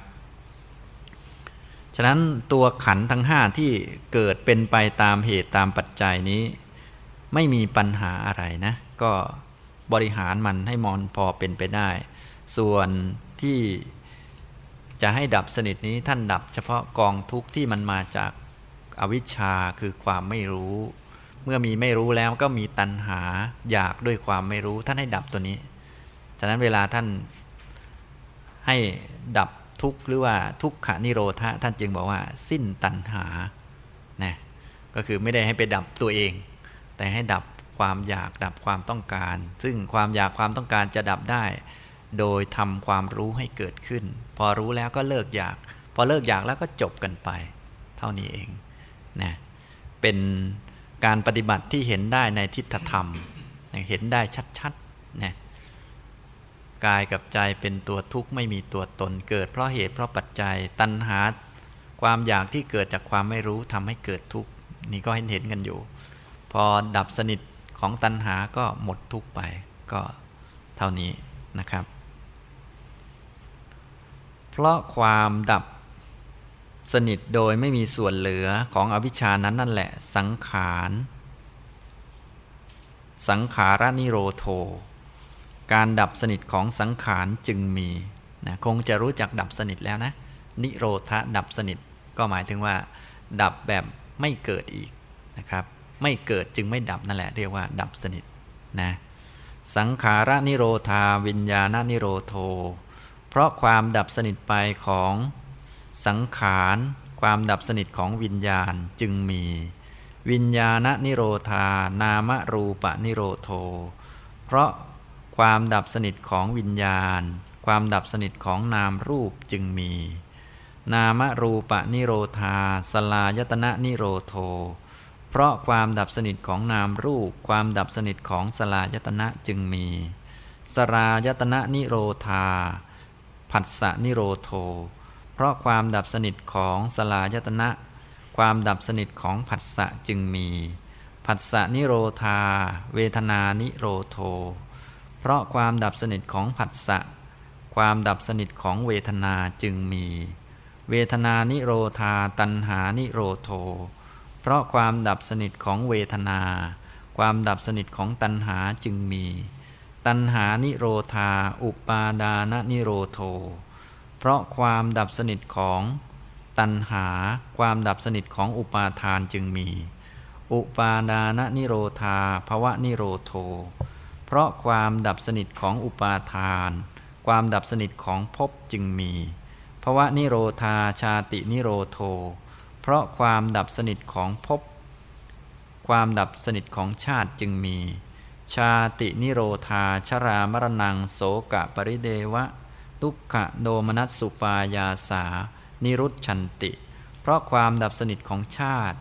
ฉะนั้นตัวขันทั้งห้าที่เกิดเป็นไปตามเหตุตามปัจจัยนี้ ไม่มีปัญหาอะไรนะ ก็บริหารมันให้มอนพอเป็นไปได้ ส่วนที่จะให้ดับสนิทนี้ท่านดับเฉพาะกองทุกข์ที่มันมาจากอวิชชาคือความไม่รู้ เมื่อมีไม่รู้แล้วก็มีตัณหาอยากด้วยความไม่รู้ ท่านให้ดับตัวนี้ ฉะนั้นเวลาท่านให้ดับทุกข์หรือว่าทุกขานิโรธท่านจึงบอกว่า สิ้นตัณหานะก็คือไม่ได้ให้ไปดับตัวเอง แต่ให้ดับความอยากดับความต้องการ ซึ่งความอยากความต้องการจะดับได้ โดยทำความรู้ให้เกิดขึ้น พอรู้แล้วก็เลิกอยาก พอเลิกอยากแล้วก็จบกันไป เท่านี้เองนะเป็นการปฏิบัติที่เห็นได้ในทิฏฐธรรมเห็นได้ชัดๆนะกายกับใจเป็นตัวทุกข์ไม่มีตัวตนเกิด เพราะเหตุเพราะปัจจัยตัณหาความอยากที่เกิดจากความไม่รู้ทำให้เกิดทุกข์นี่ก็เห็นเห็นกันอยู่ พอดับสนิทของตัณหาก็หมดทุกข์ไปก็เท่านี้นะครับ ราะความดับสนิทโดยไม่มีส่วนเหลือของอวิชานั้นนั่นแหละ สังขาร สังขารนิโรโท การดับสนิทของสังขารจึงมีนะคงจะรู้จักดับสนิทแล้วนะ นิโรธดับสนิทก็หมายถึงว่า ดับแบบไม่เกิดอีกนะครับ ไม่เกิดจึงไม่ดับนั่นแหละ เรียกว่า ดับสนิทนะสังขาระนิโรธาวิญญาณนิโรโท เพราะความดับสนิทไปของสังขาร ความดับสนิทของวิญญาณจึงมี วิญญาณนิโรธา นามรูปนิโรโท เพราะความดับสนิทของวิญญาณ ความดับสนิทของนามรูปจึงมี นามรูปนิโรธา สลายตนะนิโรโท เพราะความดับสนิทของนามรูป ความดับสนิทของสลายตนะจึงมี สรายตนะนิโรธา ผัสสะนิโรโท เพราะความดับสนิทของสลายตนะ ความดับสนิทของผัสสะจึงมี ผัสสะนิโรธา เวทนานิโรโท เพราะความดับสนิทของผัสสะ ความดับสนิทของเวทนาจึงมี เวทนานิโรธาตันหานิโรโท เพราะความดับสนิทของเวทนา ความดับสนิทของตันหาจึงมี ตันหานิโรธา อุปาดานนิโรโท เพราะความดับสนิทของตัณหาความดับสนิทของอุปาทานจึงมี อุปาดานนิโรธาภวะนิโรโท เพราะความดับสนิทของอุปาทาน ความดับสนิทของภพจึงมีภวะนิโรธาชาตินิโรโท เพราะความดับสนิทของภพความดับสนิทของชาติจึงมี ชาตินิโรธาชรามรณังโสกะปริเดวะ ทุกขะโดมนัสสุปายาสา นิรุชันติ เพราะความดับสนิทของชาติ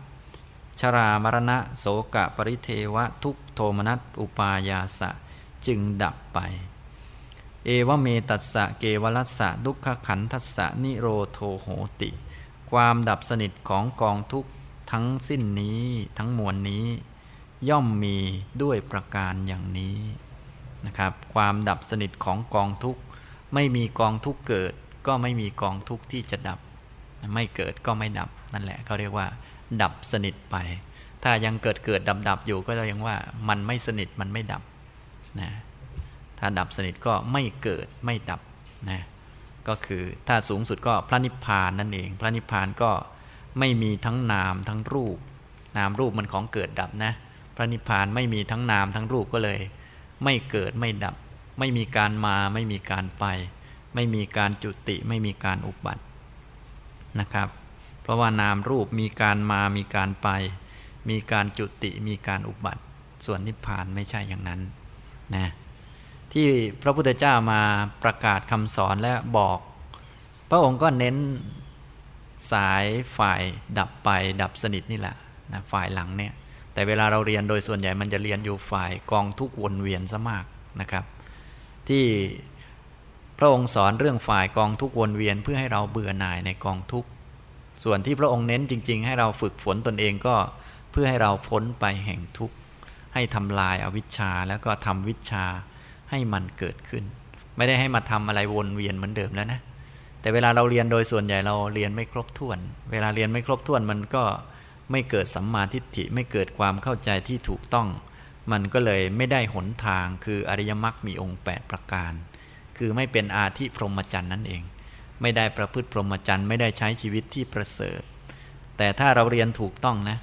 ชรามรณะโสกะปริเทวะ ทุกโทมนัสอุปายาสะจึงดับไป เอวเมตัสสะเกวลัสสะดุขขันทัสสะนิโรโทโหติ ความดับสนิทของกองทุกทั้งสิ้นนี้ทั้งมวลนี้ ย่อมมีด้วยประการอย่างนี้นะครับความดับสนิทของกองทุกไม่มีกองทุกเกิด ก็ไม่มีกองทุกที่จะดับ ไม่เกิดก็ไม่ดับนั่นแหละเขาเรียกว่า ดับสนิทไป ถ้ายังเกิดเกิดดับดับอยู่ก็เรียกว่ามันไม่สนิทมันไม่ดับนะถ้าดับสนิทก็ไม่เกิดไม่ดับนะก็คือถ้าสูงสุดก็พระนิพพานนั่นเอง พระนิพพานก็ไม่มีทั้งนามทั้งรูป นามรูปมันของเกิดดับนะ ระนิพพานไม่มีทั้งนามทั้งรูปก็เลย ไม่เกิดไม่ดับ ไม่มีการมาไม่มีการไป ไม่มีการจุติไม่มีการอุบัตินะครับ เพราะว่านามรูปมีการมามีการไป มีการจุติมีการอุบัติ ส่วนนิพพานไม่ใช่อย่างนั้นนะที่พระพุทธเจ้ามาประกาศคำสอนและบอก พระองค์ก็เน้นสายฝ่ายดับไปดับสนิทนี่แหละนะฝ่ายหลังเนี่ย แต่เวลาเราเรียนโดยส่วนใหญ่มันจะเรียนอยู่ฝ่ายกองทุกวนเวียนซะมากนะครับ ที่พระองค์สอนเรื่องฝ่ายกองทุกวนเวียนเพื่อให้เราเบื่อหน่ายในกองทุกส่วนที่พระองค์เน้นจริง ๆ ให้เราฝึกฝนตนเองก็เพื่อให้เราพ้นไปแห่งทุกข์ ให้ทำลายอาวิชชาแล้วก็ทำวิชาให้มันเกิดขึ้น ไม่ได้ให้มาทำอะไรวนเวียนเหมือนเดิมแล้วนะแต่เวลาเราเรียนโดยส่วนใหญ่เราเรียนไม่ครบถ้วน เวลาเรียนไม่ครบถ้วนมันก็ ไม่เกิดสัมมาทิฏฐิไม่เกิดความเข้าใจที่ถูกต้อง มันก็เลยไม่ได้หนทางคืออริยมรรคมีองค์ 8 ประการ คือไม่เป็นอาธิพรหมจรรย์นั่นเอง ไม่ได้ประพฤติพรหมจรรย์ไม่ได้ใช้ชีวิตที่ประเสริฐ แต่ถ้าเราเรียนถูกต้องนะ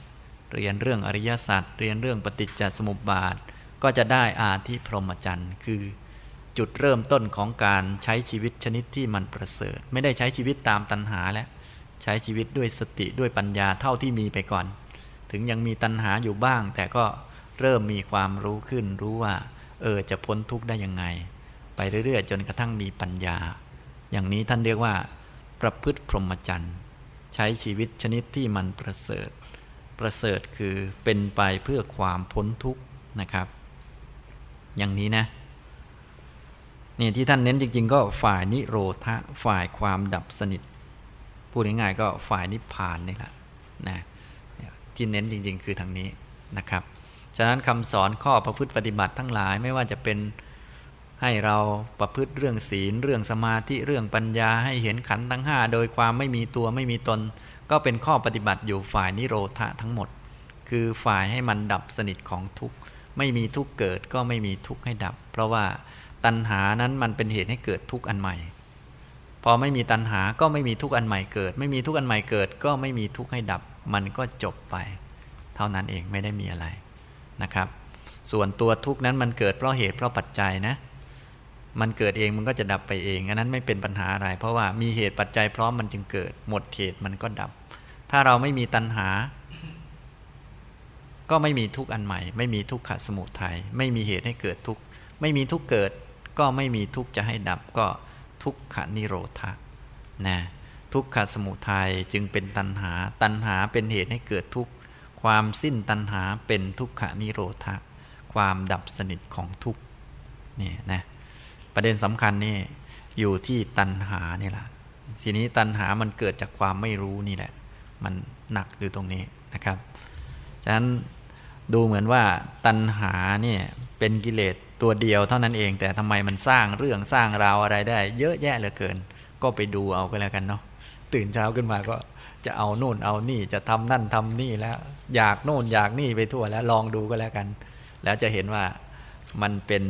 เรียนเรื่องอริยสัจเรียนเรื่องปฏิจจสมุปบาท ก็จะได้อาธิพรหมจรรย์คือจุดเริ่มต้นของการใช้ชีวิตชนิดที่มันประเสริฐ ไม่ได้ใช้ชีวิตตามตัณหาแล้ว ช้ชีวิตด้วยสติด้วยปัญญาเท่าที่มีไปก่อน ถึงยังมีตัณหาอยู่บ้าง แต่ก็เริ่มมีความรู้ขึ้น รู้ว่า เออจะพ้นทุกข์ได้ยังไง ไปเรื่อยๆ จนกระทั่งมีปัญญา อย่างนี้ท่านเรียกว่า ประพฤติพรหมจรรย์ใช้ชีวิตชนิดที่มันประเสริฐ ประเสริฐคือเป็นไปเพื่อความพ้นทุกข์นะครับ อย่างนี้นะนี่ที่ท่านเน้นจริง ๆ ก็ฝ่ายนิโรธะฝ่ายความดับสนิท พูดง่ายๆก็ฝ่ายนิพพานนี่แหละนะที่เน้นจริง ๆ คือทางนี้นะครับ ฉะนั้นคำสอนข้อประพฤติปฏิบัติทั้งหลายไม่ว่าจะเป็นให้เราประพฤติเรื่องศีล เรื่องสมาธิเรื่องปัญญาให้เห็นขันธ์ทั้งห้าโดยความไม่มีตัวไม่มีตน ก็เป็นข้อปฏิบัติอยู่ฝ่ายนิโรธะทั้งหมด คือฝ่ายให้มันดับสนิทของทุกข์ ไม่มีทุกข์เกิดก็ไม่มีทุกข์ให้ดับ เพราะว่าตัณหานั้นมันเป็นเหตุให้เกิดทุกข์อันใหม่ อไม่มีตัณหาก็ไม่มีทุกข์อันใหม่เกิด ไม่มีทุกข์อันใหม่เกิด ก็ไม่มีทุกข์ให้ดับ มันก็จบไป เท่านั้นเองไม่ได้มีอะไรนะครับ ส่วนตัวทุกข์นั้นมันเกิดเพราะเหตุเพราะปัจจัยนะ มันเกิดเองมันก็จะดับไปเองอันนั้นไม่เป็นปัญหาอะไร เพราะว่ามีเหตุปัจจัยพร้อมมันจึงเกิด หมดเหตุมันก็ดับ ถ้าเราไม่มีตัณหา ก็ไม่มีทุกข์อันใหม่ ไม่มีทุกขสมุทัยไม่มีเหตุให้เกิดทุกข์ไม่มีทุกข์เกิด ก็ไม่มีทุกข์จะให้ดับก็ ทุกขนิโรธะนะทุกขสมุทัยจึงเป็นตัณหา ตัณหาเป็นเหตุให้เกิดทุกข์ ความสิ้นตัณหาเป็นทุกขนิโรธะความดับสนิทของทุกข์นี่นะประเด็นสำคัญนี่อยู่ที่ตัณหานี่แหละทีนี้ตัณหามันเกิดจากความไม่รู้นี่แหละ มันหนักอยู่ตรงนี้นะครับ ฉะนั้นดูเหมือนว่าตัณหาเนี่ยเป็นกิเลส ตัวเดียวเท่านั้นเอง แต่ทำไมมันสร้างเรื่องสร้างราวอะไรได้ เยอะแยะเหลือเกิน ก็ไปดูเอาก็แล้วกันเนาะตื่นเช้าขึ้นมาก็จะเอาโน่นเอานี่จะทำนั่นทำนี่แล้ว อยากโน่นอยากนี่ไปทั่วแล้วลองดูก็แล้วกัน แล้วจะเห็นว่ามันเป็น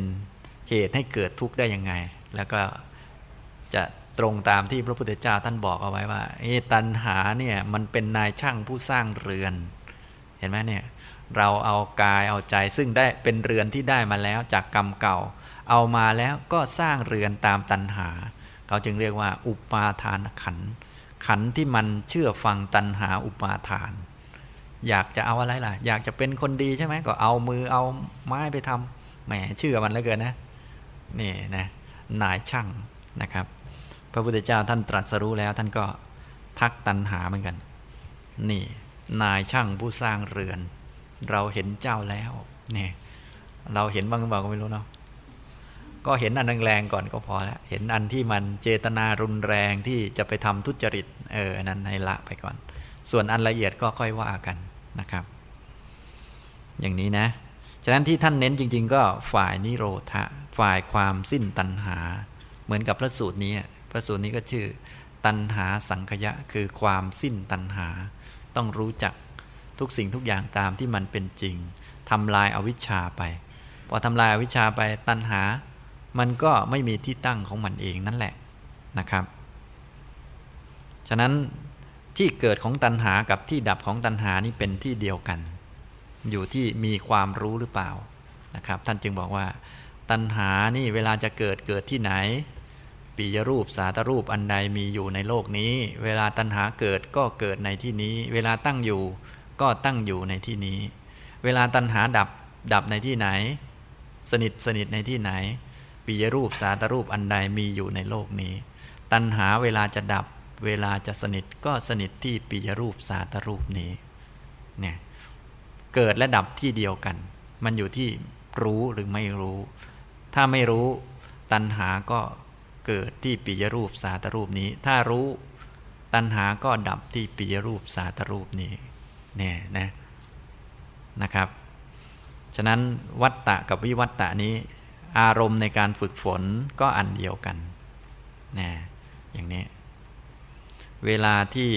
เหตุให้เกิดทุกข์ได้ยังไง แล้วก็จะตรงตามที่พระพุทธเจ้าท่านบอกเอาไว้ว่าตันหาเนี่ยมันเป็นนายช่างผู้สร้างเรือน เห็นไหมเนี่ย เราเอากายเอาใจซึ่งได้เป็นเรือนที่ได้มาแล้วจากกรรมเก่า เอามาแล้วก็สร้างเรือนตามตัณหา เขาจึงเรียกว่า อุปาทานขัน ขันที่มันเชื่อฟังตัณหาอุปาทาน อยากจะเอาอะไรล่ะ อยากจะเป็นคนดีใช่ไหมก็เอามือเอาไม้ไปทำแหมเชื่อมันแล้วเกินนะนี่นะนายช่างนะครับ พระพุทธเจ้าท่านตรัสรู้แล้วท่านก็ทักตัณหาเหมือนกัน นี่นายช่างผู้สร้างเรือน เราเห็นเจ้าแล้วเนี่ยเราเห็นบ้างหรือเปล่าก็ไม่รู้เนาะก็เห็นอันแรงๆก่อนก็พอแล้วเห็นอันที่มันเจตนารุนแรงที่จะไปทำทุจริตเออนั้นให้ละไปก่อน ส่วนอันละเอียดก็ค่อยว่ากันนะครับ อย่างนี้นะ ฉะนั้นที่ท่านเน้นจริง ๆ ก็ฝ่ายนิโรธะฝ่ายความสิ้นตัณหา เหมือนกับพระสูตรนี้พระสูตรนี้ก็ชื่อ ตัณหาสังขยะคือความสิ้นตัณหา ต้องรู้จัก ทุกสิ่งทุกอย่างตามที่มันเป็นจริงทำลายอาวิชชาไป พอทำลายอาวิชชาไปตัณหา มันก็ไม่มีที่ตั้งของมันเองนั่นแหละนะครับ ฉะนั้นที่เกิดของตัณหากับที่ดับของตัณหานี่เป็นที่เดียวกัน อยู่ที่มีความรู้หรือเปล่านะครับ ท่านจึงบอกว่า ตัณหานี่เวลาจะเกิดเกิดที่ไหนปียรูปสาตรูปอันใดมีอยู่ในโลกนี้ เวลาตัณหาเกิดก็เกิดในที่นี้ เวลาตั้งอยู่ ก็ตั้งอยู่ในที่นี้ เวลาตัณหาดับดับในที่ไหน สนิทสนิทในที่ไหนปียรูปสาตรูปอันใดมีอยู่ในโลกนี้ ตัณหาเวลาจะดับ เวลาจะสนิทก็สนิทที่ปียรูปสาตรูปนี้เนี่ยเกิดและดับที่เดียวกัน มันอยู่ที่รู้หรือไม่รู้ ถ้าไม่รู้ตัณหาก็เกิดที่ปิยรูปสาตรูปนี้ ถ้ารู้ตัณหาก็ดับที่ปิยรูปสาตรูปนี้ เนี่ยนะนะครับ ฉะนั้นวัตตะกับวิวัตตะนี้ อารมณ์ในการฝึกฝนก็อันเดียวกันนะอย่างนี้ เวลาที่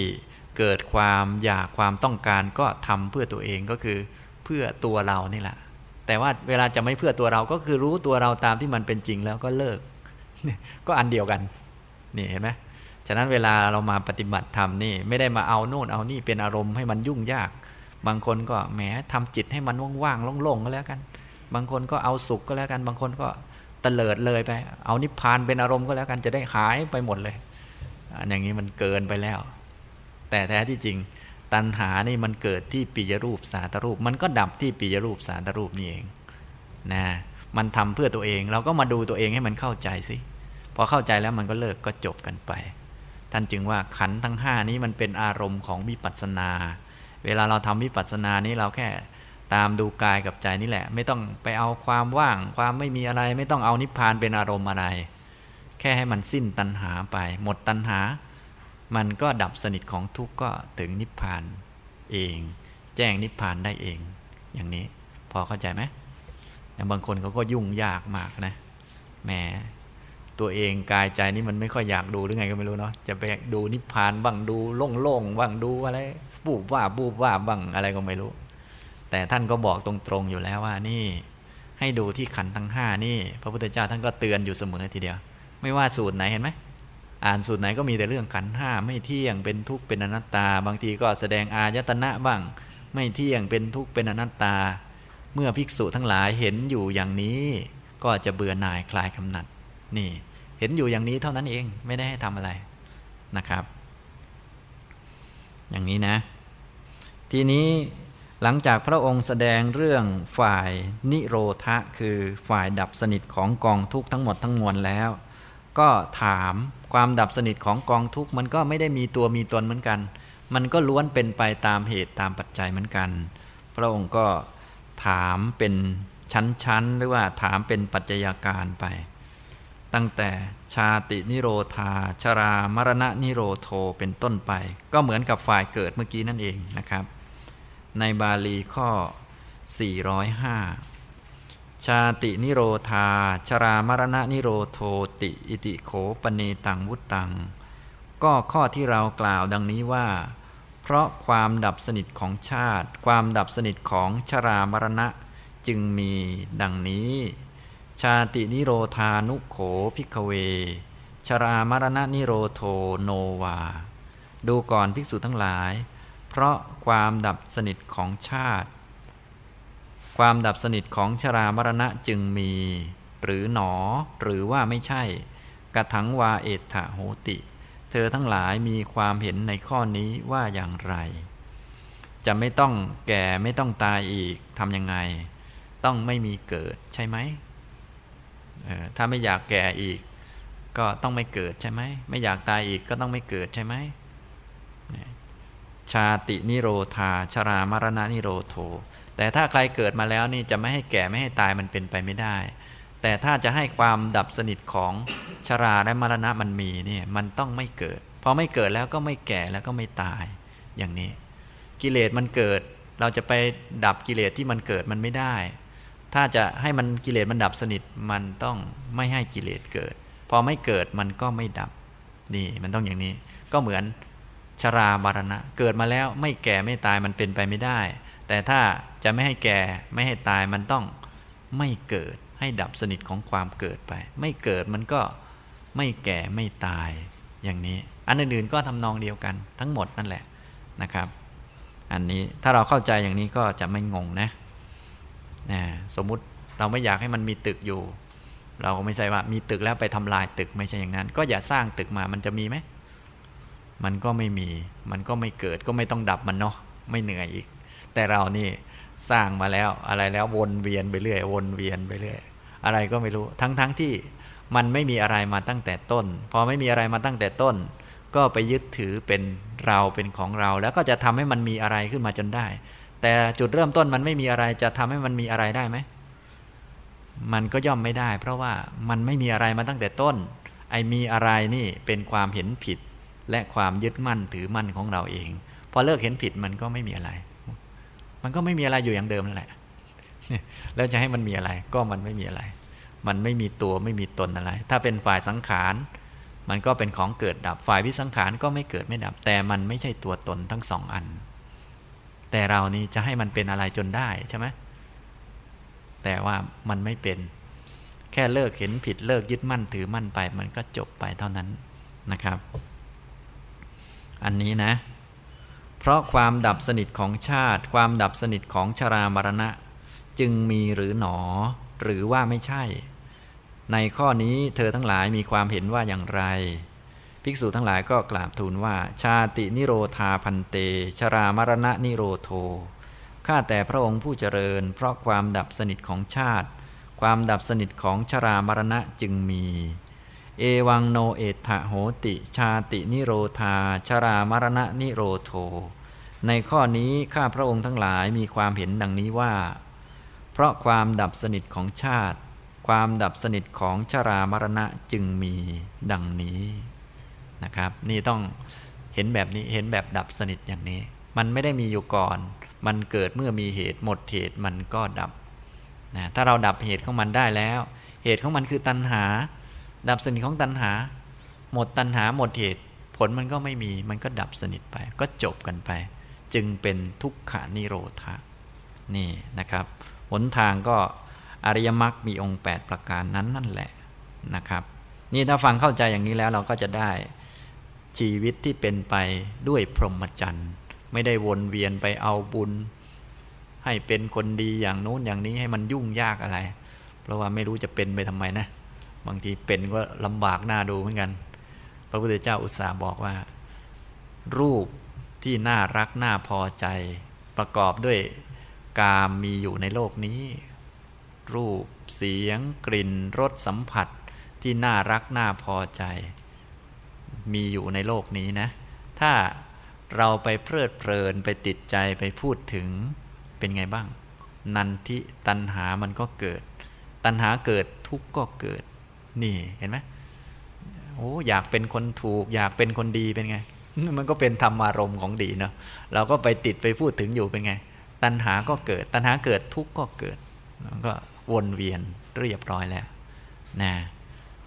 เกิดความอยากความต้องการก็ทำเพื่อตัวเองก็คือเพื่อตัวเรานี่แหละ แต่ว่าเวลาจะไม่เพื่อตัวเราก็คือรู้ตัวเราตามที่มันเป็นจริงแล้วก็เลิก ก็อันเดียวกัน นี่เห็นไหม ฉะนั้นเวลาเรามาปฏิบัติธรรมนี่ไม่ได้มาเอาโน่นเอานี่เป็นอารมณ์ให้มันยุ่งยาก บางคนก็แหมทำจิตให้มันว่างๆโล่งๆก็แล้วกัน บางคนก็เอาสุขก็แล้วกัน บางคนก็เตลิดเลยไป เอานิพพานเป็นอารมณ์ก็แล้วกันจะได้หายไปหมดเลยอันอย่างนี้มันเกินไปแล้ว แต่แท้ที่จริง ตัณหานี่มันเกิดที่ปิยรูปสาตรูป มันก็ดับที่ปิยรูปสาตรูปนี่เองนะมันทำเพื่อตัวเอง เราก็มาดูตัวเองให้มันเข้าใจสิพอเข้าใจแล้วมันก็เลิกก็จบกันไป ท่านจึงว่าขันทั้งห้านี้มันเป็นอารมณ์ของวิปัสสนา เวลาเราทำวิปัสสนานี้เราแค่ตามดูกายกับใจนี่แหละ ไม่ต้องไปเอาความว่าง ความไม่มีอะไร ไม่ต้องเอานิพพานเป็นอารมณ์อะไร แค่ให้มันสิ้นตัณหาไป หมดตัณหา มันก็ดับสนิทของทุกข์ก็ถึงนิพพานเอง แจ้งนิพพานได้เอง อย่างนี้พอเข้าใจไหมอย่างบางคนเขาก็ยุ่งยากมากนะแหม ตัวเองกายใจนี่มันไม่ค่อยอยากดูหรือไงก็ไม่รู้เนาะจะไปดูนิพพานบ้างดูโล่งๆบ้างดูอะไรบูบว่าบูบว่าบ้างอะไรก็ไม่รู้ แต่ท่านก็บอกตรงๆอยู่แล้วว่านี่ ให้ดูที่ขันทั้งห้านี่ พระพุทธเจ้าท่านก็เตือนอยู่เสมอทีเดียว ไม่ว่าสูตรไหนเห็นไหมอ่านสูตรไหนก็มีแต่เรื่องขันห้าไม่เที่ยงเป็นทุกข์เป็นอนัตตา บางทีก็แสดงอายตนะบ้าง ไม่เที่ยงเป็นทุกข์เป็นอนัตตา เมื่อภิกษุทั้งหลายเห็นอยู่อย่างนี้ ก็จะเบื่อหน่ายคลายกำหนัดนี่ เห็นอยู่อย่างนี้เท่านั้นเองไม่ได้ให้ทำอะไรนะครับ อย่างนี้นะ ทีนี้หลังจากพระองค์แสดงเรื่องฝ่ายนิโรธะ คือฝ่ายดับสนิทของกองทุกข์ทั้งหมดทั้งมวลแล้ว ก็ถามความดับสนิทของกองทุกข์มันก็ไม่ได้มีตัวมีตนเหมือนกัน มันก็ล้วนเป็นไปตามเหตุตามปัจจัยเหมือนกัน พระองค์ก็ถามเป็นชั้นๆ หรือว่าถามเป็นปัจจัยาการไป ตั้งแต่ชาตินิโรธา ชรามรณะนิโรโทเป็นต้นไป ก็เหมือนกับฝ่ายเกิดเมื่อกี้นั่นเองนะครับ ในบาลีข้อ 405 ชาตินิโรธา ชรามรณะนิโรโทติ อิติโขปเนตังวุตตัง ก็ข้อที่เรากล่าวดังนี้ว่า เพราะความดับสนิทของชาติ ความดับสนิทของชรามรณะจึงมีดังนี้ ชาตินิโรธานุโขพิกเว ชรามรณะนิโรโทโนวา ดูก่อนภิกษุทั้งหลาย เพราะความดับสนิทของชาติ ความดับสนิทของชรามรณะจึงมี หรือหนอหรือว่าไม่ใช่ กระถังวาเอตถโหติ เธอทั้งหลายมีความเห็นในข้อนี้ว่าอย่างไร จะไม่ต้องแก่ไม่ต้องตายอีกทำยังไง ต้องไม่มีเกิดใช่ไหม ถ้าไม่อยากแก่อีก ก็ต้องไม่เกิดใช่ไหม ไม่อยากตายอีกก็ต้องไม่เกิดใช่ไหม ชาตินิโรธา ชรามรณะนิโรโท แต่ถ้าใครเกิดมาแล้วนี่จะไม่ให้แก่ไม่ให้ตายมันเป็นไปไม่ได้ แต่ถ้าจะให้ความดับสนิทของชราและมรณะมันมีเนี่ยมันต้องไม่เกิด พอไม่เกิดแล้วก็ไม่แก่แล้วก็ไม่ตายอย่างนี้ กิเลสมันเกิด เราจะไปดับกิเลสที่มันเกิดมันไม่ได้ ถ้าจะให้มันกิเลสมันดับสนิทมันต้องไม่ให้กิเลสเกิด พอไม่เกิดมันก็ไม่ดับ นี่มันต้องอย่างนี้ ก็เหมือนชราบารณะ เกิดมาแล้วไม่แก่ไม่ตายมันเป็นไปไม่ได้ แต่ถ้าจะไม่ให้แก่ไม่ให้ตายมันต้องไม่เกิดให้ดับสนิทของความเกิดไป ไม่เกิดมันก็ไม่แก่ไม่ตายอย่างนี้ อันอื่นๆก็ทำนองเดียวกันทั้งหมดนั่นแหละนะครับ อันนี้ถ้าเราเข้าใจอย่างนี้ก็จะไม่งงนะ นะสมมุติเราไม่อยากให้มันมีตึกอยู่ เราก็ไม่ใช่ว่ามีตึกแล้วไปทำลายตึกไม่ใช่อย่างนั้น ก็อย่าสร้างตึกมามันจะมีไหมมันก็ไม่มี มันก็ไม่เกิดก็ไม่ต้องดับมันเนาะไม่เหนื่อยอีก แต่เรานี่สร้างมาแล้วอะไรแล้ววนเวียนไปเรื่อยวนเวียนไปเรื่อยอะไรก็ไม่รู้ทั้งๆทที่มันไม่มีอะไรมาตั้งแต่ต้น พอไม่มีอะไรมาตั้งแต่ต้น ก็ไปยึดถือเป็นเราเป็นของเรา แล้วก็จะทำให้มันมีอะไรขึ้นมาจนได้ แต่จุดเริ่มต้นมันไม่มีอะไรจะทำให้มันมีอะไรได้ไหม มันก็ย่อมไม่ได้ เพราะว่ามันไม่มีอะไรมาตั้งแต่ต้น ไอ้มีอะไรนี่เป็นความเห็นผิด และความยึดมั่นถือมั่นของเราเอง พอเลิกเห็นผิดมันก็ไม่มีอะไร มันก็ไม่มีอะไรอยู่อย่างเดิมนั่นแหละ แล้วจะให้มันมีอะไร ก็มันไม่มีอะไร มันไม่มีตัวไม่มีตนอะไร ถ้าเป็นฝ่ายสังขาร มันก็เป็นของเกิดดับ ฝ่ายวิสังขารก็ไม่เกิดไม่ดับ แต่มันไม่ใช่ตัวตนทั้งสองอัน แต่เรานี่จะให้มันเป็นอะไรจนได้ใช่ไหมแต่ว่ามันไม่เป็น แค่เลิกเห็นผิดเลิกยึดมั่นถือมั่นไป มันก็จบไปเท่านั้นนะครับ อันนี้นะ เพราะความดับสนิทของชาติ ความดับสนิทของชรามรณะ จึงมีหรือหนอ หรือว่าไม่ใช่ ในข้อนี้เธอทั้งหลายมีความเห็นว่าอย่างไร ภิกษุทั้งหลายก็กราบทูลว่า ชาตินิโรธาพันเต ชรามรณะนิโรโทข้าแต่พระองค์ผู้เจริญ เพราะความดับสนิทของชาติ ความดับสนิทของชรามรณะจึงมี เอวังโนเอถะโหติ ชาตินิโรธา ชรามรณะนิโรโท ในข้อนี้ข้าพระองค์ทั้งหลายมีความเห็นดังนี้ว่า เพราะความดับสนิทของชาติ ความดับสนิทของชรามรณะจึงมี ดังนี้ นะครับ นี่ต้องเห็นแบบนี้เห็นแบบดับสนิทอย่างนี้ มันไม่ได้มีอยู่ก่อน มันเกิดเมื่อมีเหตุหมดเหตุมันก็ดับนะถ้าเราดับเหตุของมันได้แล้ว เหตุของมันคือตัณหา ดับสนิทของตัณหา หมดตัณหาหมดเหตุ ผลมันก็ไม่มีมันก็ดับสนิทไป ก็จบกันไป จึงเป็นทุกขานิโรธานี่นะครับหนทางก็อริยมรรคมีองค์ 8 ประการนั้นนั่นแหละนะครับ นี่ถ้าฟังเข้าใจอย่างนี้แล้วเราก็จะได้ ชีวิตที่เป็นไปด้วยพรหมจรรย์ ไม่ได้วนเวียนไปเอาบุญ ให้เป็นคนดีอย่างโน้นอย่างนี้ให้มันยุ่งยากอะไร เพราะว่าไม่รู้จะเป็นไปทำไมนะ บางทีเป็นก็ลำบากหน้าดูเหมือนกัน พระพุทธเจ้าอุตส่าห์บอกว่า รูปที่น่ารักน่าพอใจ ประกอบด้วยกามมีอยู่ในโลกนี้ รูปเสียง กลิ่นรสสัมผัสที่น่ารักน่าพอใจ มีอยู่ในโลกนี้นะ ถ้าเราไปเพลิดเพลินไปติดใจไปพูดถึงเป็นไงบ้าง นันทิตันหามันก็เกิด ตันหาเกิดทุกข์ก็เกิด นี่เห็นไหมโอ้อยากเป็นคนถูก อยากเป็นคนดีเป็นไง มันก็เป็นธรรมารมณ์ของดีเนาะเราก็ไปติดไปพูดถึงอยู่เป็นไง ตัณหาก็เกิด ตัณหาเกิดทุกข์ก็เกิดมันก็วนเวียนเรียบร้อยแล้วนะ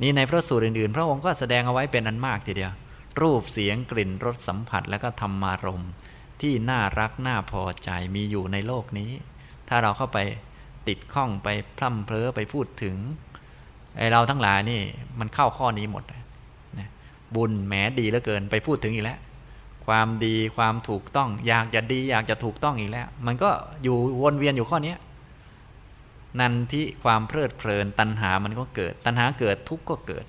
นี่ในพระสูตรอื่นๆ พระองค์ก็แสดงเอาไว้เป็นอันมากทีเดียว รูปเสียงกลิ่นรสสัมผัสแล้วก็ธรรมารมที่น่ารักน่าพอใจมีอยู่ในโลกนี้ ถ้าเราเข้าไปติดข้องไปพร่ำเพลอไปพูดถึงไอเราทั้งหลายนี่มันเข้าข้อนี้หมดนะบุญแหมดีเหลือเกินไปพูดถึงอีกแล้ว ความดีความถูกต้องอยากจะดีอยากจะถูกต้องอีกแล้ว มันก็อยู่วนเวียนอยู่ข้อนี้ นันที่ความเพลิดเพลิน ตัณหามันก็เกิด ตัณหาเกิดทุกข์ก็เกิด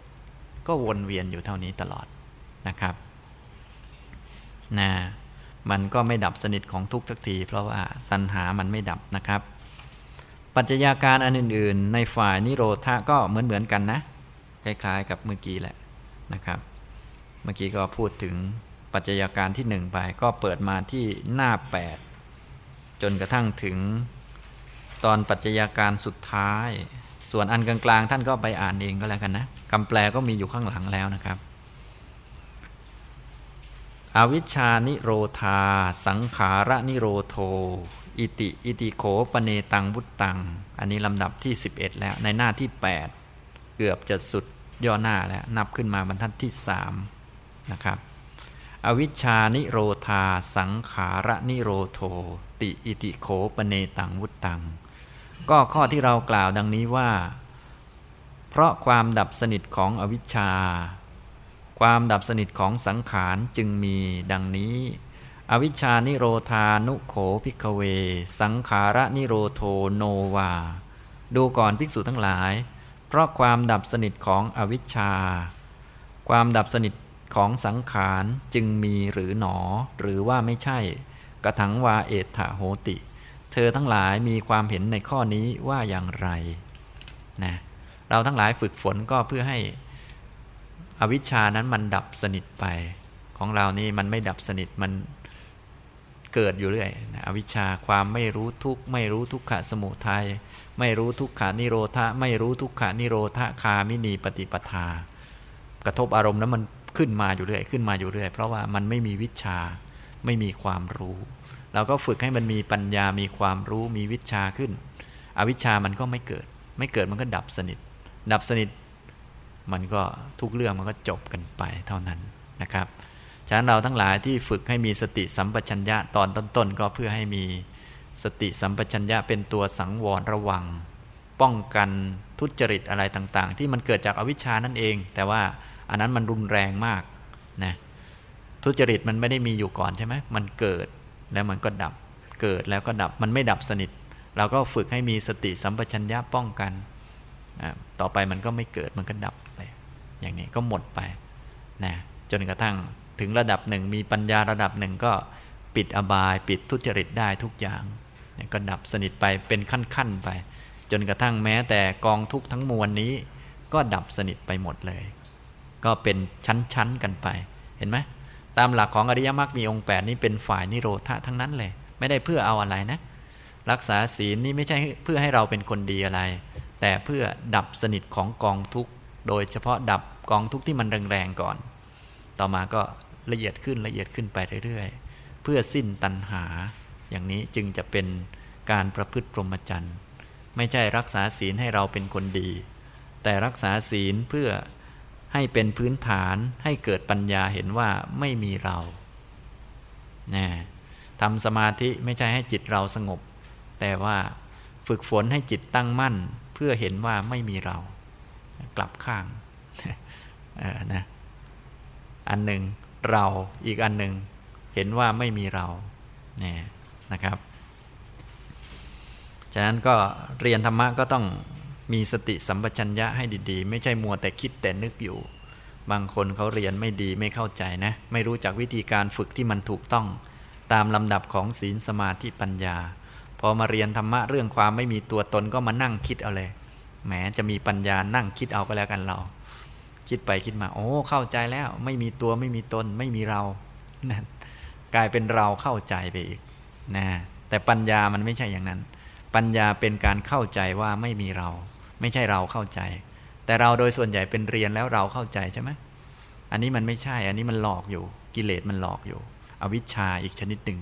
ก็วนเวียนอยู่เท่านี้ตลอดนะครับนะมันก็ไม่ดับสนิทของทุกข์สักที เพราะว่าตัณหามันไม่ดับนะครับ ปัจจัยาการอันอื่น ๆ ในฝ่ายนิโรธาก็เหมือนเหมือนกันนะ คล้าย ๆ กับเมื่อกี้แหละนะครับ เมื่อกี้ก็พูดถึงปัจจัยาการที่หนึ่งไป ก็เปิดมาที่หน้า 8 จนกระทั่งถึง ตอนปัจจัยาการสุดท้าย ส่วนอันกลางๆ ท่านก็ไปอ่านเองก็แล้วกันนะคำแปลก็มีอยู่ข้างหลังแล้วนะครับ อวิชานิโรธา สังขารนิโรโท อิติ อิติโขปเนตังบุตตัง อันนี้ลำดับที่ 11 แล้วในหน้าที่ 8 เกือบจะสุดย่อหน้าแล้ว นับขึ้นมาบรรทัดที่3นะครับอวิชชานิโรธา สังขารนิโรโธ ติอิติโขปเนตังวุตตัง ก็ข้อที่เรากล่าวดังนี้ว่า เพราะความดับสนิทของอวิชชา ความดับสนิทของสังขารจึงมีดังนี้ อวิชชานิโรธานุโข ภิกขเว สังขารนิโรโธ โนวา ดูก่อนภิกษุทั้งหลาย เพราะความดับสนิทของอวิชชา ความดับสนิทของสังขารจึงมีหรือหนอ หรือว่าไม่ใช่ กระถังวาเอตถโหติ เธอทั้งหลายมีความเห็นในข้อนี้ว่าอย่างไรนะเราทั้งหลายฝึกฝนก็เพื่อให้อวิชชานั้นมันดับสนิทไป ของเรานี่มันไม่ดับสนิทมันเกิดอยู่เรื่อยนะอวิชชาความไม่รู้ทุกไม่รู้ทุกขะสมุทัยไม่รู้ทุกขานิโรธาไม่รู้ทุกขานิโรธาคามินีปฏิปทา กระทบอารมณ์แล้วมันขึ้นมาอยู่เรื่อยขึ้นมาอยู่เรื่อย เพราะว่ามันไม่มีวิชาไม่มีความรู้ เราก็ฝึกให้มันมีปัญญามีความรู้มีวิชาขึ้น อวิชามันก็ไม่เกิด ไม่เกิดมันก็ดับสนิท ดับสนิท มันก็ทุกเรื่องมันก็จบกันไปเท่านั้นนะครับฉะนั้นเราทั้งหลายที่ฝึกให้มีสติสัมปชัญญะตอนต้นๆ ก็เพื่อให้มีสติสัมปชัญญะเป็นตัวสังวรระวัง ป้องกันทุจริตอะไรต่างๆ ที่มันเกิดจากอวิชชานั่นเอง แต่ว่าอันนั้นมันรุนแรงมากนะทุจริตมันไม่ได้มีอยู่ก่อนใช่ไหมมันเกิด แล้วมันก็ดับเกิดแล้วก็ดับมันไม่ดับสนิท เราก็ฝึกให้มีสติสัมปชัญญะป้องกัน ต่อไปมันก็ไม่เกิดมันก็ดับไป อย่างนี้ก็หมดไปนะจนกระทั่งถึงระดับหนึ่งมีปัญญาระดับหนึ่งก็ปิดอบาย ปิดทุจริตได้ทุกอย่างก็ดับสนิทไปเป็นขั้นๆไป จนกระทั่งแม้แต่กองทุกทั้งมวลนี้ ก็ดับสนิทไปหมดเลย ก็เป็นชั้นๆกันไปเห็นไหม ตามหลักของอริยมรรคมีองค์8นี้เป็นฝ่ายนิโรธาทั้งนั้นเลย ไม่ได้เพื่อเอาอะไรนะ รักษาศีลนี่ไม่ใช่เพื่อให้เราเป็นคนดีอะไร แต่เพื่อดับสนิทของกองทุกข์โดยเฉพาะดับกองทุกข์ที่มันแรงๆก่อน ต่อมาก็ละเอียดขึ้นละเอียดขึ้นไปเรื่อยๆ เพื่อสิ้นตัณหา อย่างนี้จึงจะเป็นการประพฤติพรหมจรรย์ ไม่ใช่รักษาศีลให้เราเป็นคนดี แต่รักษาศีลเพื่อ ให้เป็นพื้นฐานให้เกิดปัญญาเห็นว่าไม่มีเรานะทำสมาธิไม่ใช่ให้จิตเราสงบ แต่ว่าฝึกฝนให้จิตตั้งมั่น เพื่อเห็นว่าไม่มีเรา กลับข้างเออนะอันหนึ่งเราอีกอันหนึ่งเห็นว่าไม่มีเราเนี่ยนะครับ ฉะนั้นก็เรียนธรรมะก็ต้อง มีสติสัมปชัญญะให้ดีๆ ไม่ใช่มัวแต่คิดแต่นึกอยู่ บางคนเขาเรียนไม่ดีไม่เข้าใจนะ ไม่รู้จักวิธีการฝึกที่มันถูกต้อง ตามลำดับของศีลสมาธิปัญญา พอมาเรียนธรรมะเรื่องความไม่มีตัวตนก็มานั่งคิดเอาเลยแหมจะมีปัญญานั่งคิดเอาก็แล้วกันเรา คิดไปคิดมา โอ้เข้าใจแล้วไม่มีตัวไม่มีตนไม่มีเรานั่นกลายเป็นเราเข้าใจไปอีกนะแต่ปัญญามันไม่ใช่อย่างนั้น ปัญญาเป็นการเข้าใจว่าไม่มีเรา ไม่ใช่เราเข้าใจ แต่เราโดยส่วนใหญ่เป็นเรียนแล้วเราเข้าใจใช่ไหมอันนี้มันไม่ใช่ อันนี้มันหลอกอยู่ กิเลสมันหลอกอยู่ อวิชชาอีกชนิดหนึ่ง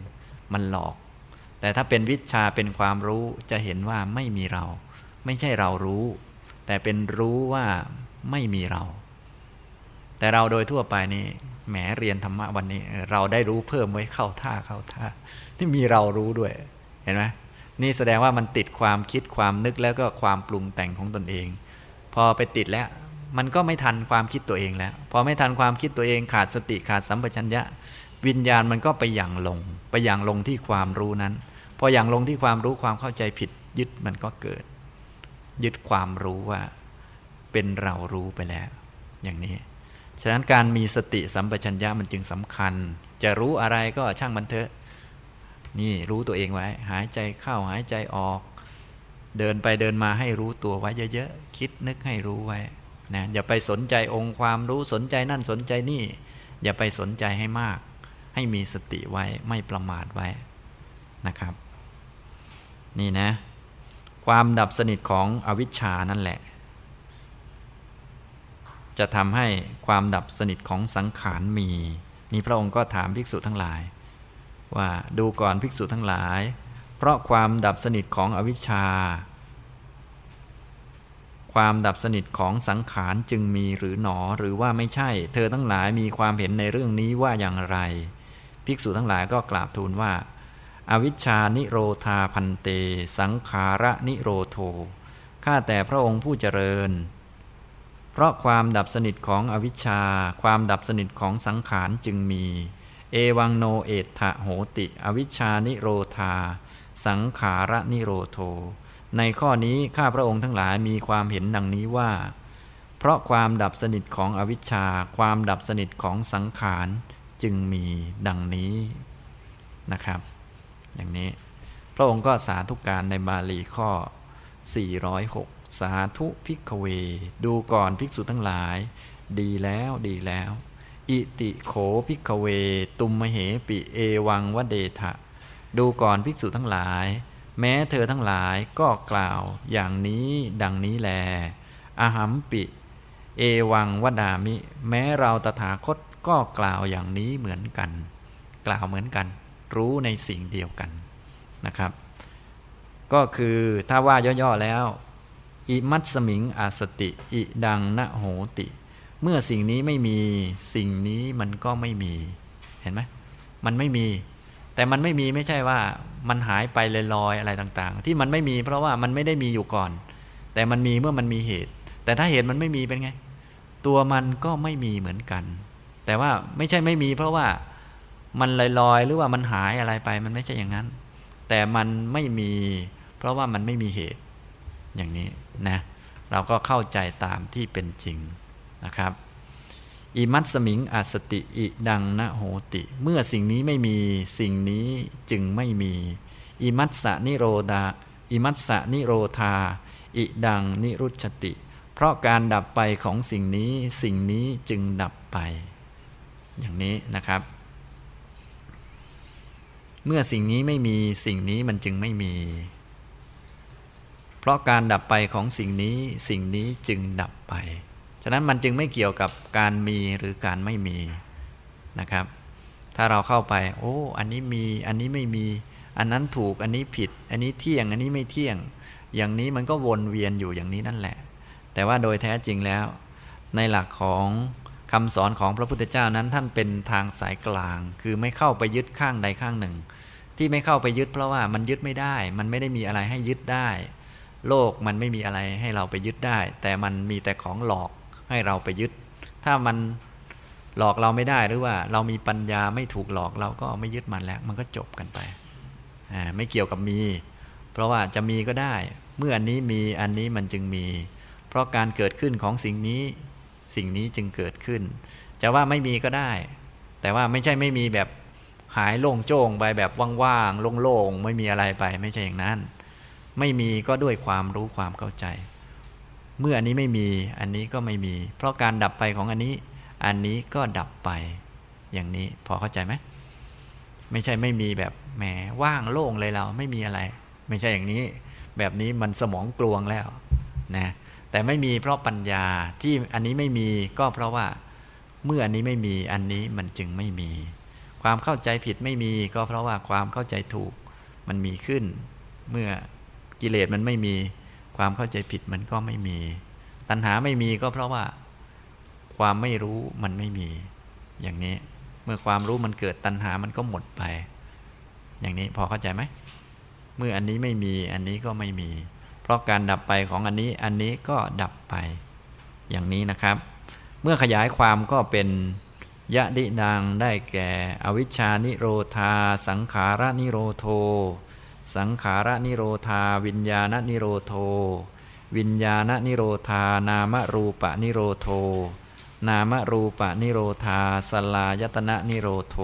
มันหลอก แต่ถ้าเป็นวิชาเป็นความรู้จะเห็นว่าไม่มีเรา ไม่ใช่เรารู้ แต่เป็นรู้ว่าไม่มีเรา แต่เราโดยทั่วไปนี่แหมเรียนธรรมะวันนี้ เราได้รู้เพิ่มไว้เข้าท่าเข้าท่าที่มีเรารู้ด้วย เห็นไหม นี่แสดงว่ามันติดความคิดความนึกแล้วก็ความปรุงแต่งของตนเอง พอไปติดแล้ว มันก็ไม่ทันความคิดตัวเองแล้ว พอไม่ทันความคิดตัวเองขาดสติขาดสัมปชัญญะ วิญญาณมันก็ไปอย่างลง ไปอย่างลงที่ความรู้นั้น พออย่างลงที่ความรู้ความเข้าใจผิด ยึดมันก็เกิด ยึดความรู้ว่า เป็นเรารู้ไปแล้ว อย่างนี้ฉะนั้นการมีสติสัมปชัญญะมันจึงสำคัญ จะรู้อะไรก็ช่างมันเถอะ นี่รู้ตัวเองไว้ หายใจเข้าหายใจออก เดินไปเดินมาให้รู้ตัวไว้เยอะๆคิดนึกให้รู้ไว้นะอย่าไปสนใจองค์ความรู้สนใจนั่นสนใจนี่ อย่าไปสนใจให้มาก ให้มีสติไว้ไม่ประมาทไว้นะครับ นี่นะ ความดับสนิทของอวิชชานั่นแหละ จะทำให้ความดับสนิทของสังขารมี นี่พระองค์ก็ถามภิกษุทั้งหลาย ว่าดูก่อนภิกษุทั้งหลาย เพราะความดับสนิทของอวิชชา ความดับสนิทของสังขารจึงมีหรือหนอหรือว่าไม่ใช่ เธอทั้งหลายมีความเห็นในเรื่องนี้ว่าอย่างไร ภิกษุทั้งหลายก็กราบทูลว่า อวิชชานิโรธาพันเต สังขาระนิโรโทข้าแต่พระองค์ผู้เจริญ เพราะความดับสนิทของอวิชชา ความดับสนิทของสังขารจึงมี เอวังโนเอตถะโหติ อวิชชานิโรธา สังขารนิโรโท ในข้อนี้ข้าพระองค์ทั้งหลายมีความเห็นดังนี้ว่า เพราะความดับสนิทของอวิชชา ความดับสนิทของสังขารจึงมีดังนี้นะครับ อย่างนี้ พระองค์ก็สาธุการในบาลีข้อ 406 สาธุพิกเว ดูก่อนภิกษุทั้งหลาย ดีแล้วดีแล้ว อิติโขพิกเว ตุมเหปิเอวังวเดทะ ดูก่อนภิกษุทั้งหลาย แม้เธอทั้งหลายก็กล่าวอย่างนี้ดังนี้แล อหัมปิ เอวังวดามิ แม้เราตถาคตก็กล่าวอย่างนี้เหมือนกัน กล่าวเหมือนกัน รู้ในสิ่งเดียวกันนะครับ ก็คือถ้าว่าย่อๆแล้ว อิมัตสมิงอาสติ อิดังนะโหติ เมื่อสิ่งนี้ไม่มีสิ่งนี้มันก็ไม่มีเห็นไหมมันไม่มี แต่มันไม่มีไม่ใช่ว่ามันหายไปลอยๆอะไรต่างๆ ที่มันไม่มีเพราะว่ามันไม่ได้มีอยู่ก่อน แต่มันมีเมื่อมันมีเหตุ แต่ถ้าเหตุมันไม่มีเป็นไง ตัวมันก็ไม่มีเหมือนกัน แต่ว่าไม่ใช่ไม่มี เพราะว่ามันลอยๆ หรือว่ามันหายอะไรไปมันไม่ใช่อย่างนั้น แต่มันไม่มี เพราะว่ามันไม่มีเหตุอย่างนี้นะ เราก็เข้าใจตามที่เป็นจริง นะครับอิมัตสมิงอสติอิดังนะโหติ เมื่อสิ่งนี้ไม่มีสิ่งนี้จึงไม่มีอิมัตสนิโรดาอิมัตสนิโรธา อิดังนิรุชติ เพราะการดับไปของสิ่งนี้สิ่งนี้จึงดับไป อย่างนี้นะครับ เมื่อสิ่งนี้ไม่มีสิ่งนี้มันจึงไม่มี เพราะการดับไปของสิ่งนี้สิ่งนี้จึงดับไป ฉะนั้นมันจึงไม่เกี่ยวกับการมีหรือการไม่มีนะครับ ถ้าเราเข้าไป โอ้ อันนี้มี อันนี้ไม่มี อันนั้นถูก อันนี้ผิด อันนี้เที่ยง อันนี้ไม่เที่ยง อย่างนี้มันก็วนเวียนอยู่อย่างนี้นั่นแหละ แต่ว่าโดยแท้จริงแล้ว ในหลักของคำสอนของพระพุทธเจ้านั้นท่านเป็นทางสายกลาง คือไม่เข้าไปยึดข้างใดข้างหนึ่ง ที่ไม่เข้าไปยึดเพราะว่ามันยึดไม่ได้ มันไม่ได้มีอะไรให้ยึดได้ โลกมันไม่มีอะไรให้เราไปยึดได้ แต่มันมีแต่ของหลอก ให้เราไปยึด ถ้ามันหลอกเราไม่ได้หรือว่า เรามีปัญญาไม่ถูกหลอกเราก็ไม่ยึดมันแล้ว มันก็จบกันไปไม่เกี่ยวกับมี เพราะว่าจะมีก็ได้ เมื่ออันนี้มีอันนี้มันจึงมี เพราะการเกิดขึ้นของสิ่งนี้ สิ่งนี้จึงเกิดขึ้น จะว่าไม่มีก็ได้ แต่ว่าไม่ใช่ไม่มีแบบหายโล่งโจ้งไปแบบว่างๆโล่งๆไม่มีอะไรไป ไม่ใช่อย่างนั้น ไม่มีก็ด้วยความรู้ความเข้าใจ เมื่ออันนี้ไม่มีอันนี้ก็ไม่มี เพราะการดับไปของอันนี้ อันนี้ก็ดับไป อย่างนี้พอเข้าใจไหมไม่ใช่ไม่มีแบบแหมว่างโล่งเลยเราไม่มีอะไร ไม่ใช่อย่างนี้ แบบนี้มันสมองกลวงแล้วนะแต่ไม่มีเพราะปัญญาที่อันนี้ไม่มีก็เพราะว่าเมื่ออันนี้ไม่มีอันนี้มันจึงไม่มี ความเข้าใจผิดไม่มีก็เพราะว่าความเข้าใจถูกมันมีขึ้น เมื่อกิเลสมันไม่มี ความเข้าใจผิดมันก็ไม่มี ตัณหาไม่มีก็เพราะว่า ความไม่รู้มันไม่มี อย่างนี้เมื่อความรู้มันเกิดตัณหามันก็หมดไป อย่างนี้พอเข้าใจไหมเมื่ออันนี้ไม่มีอันนี้ก็ไม่มี เพราะการดับไปของอันนี้อันนี้ก็ดับไป อย่างนี้นะครับ เมื่อขยายความก็เป็นยะดิดังได้แก่ อวิชานิโรธา สังขารนิโรโท สังขารนิโรธา วิญญาณนิโรโท วิญญาณนิโรธา นามรูปนิโรโท นามรูปะนิโรธาสลายตนะนิโรโท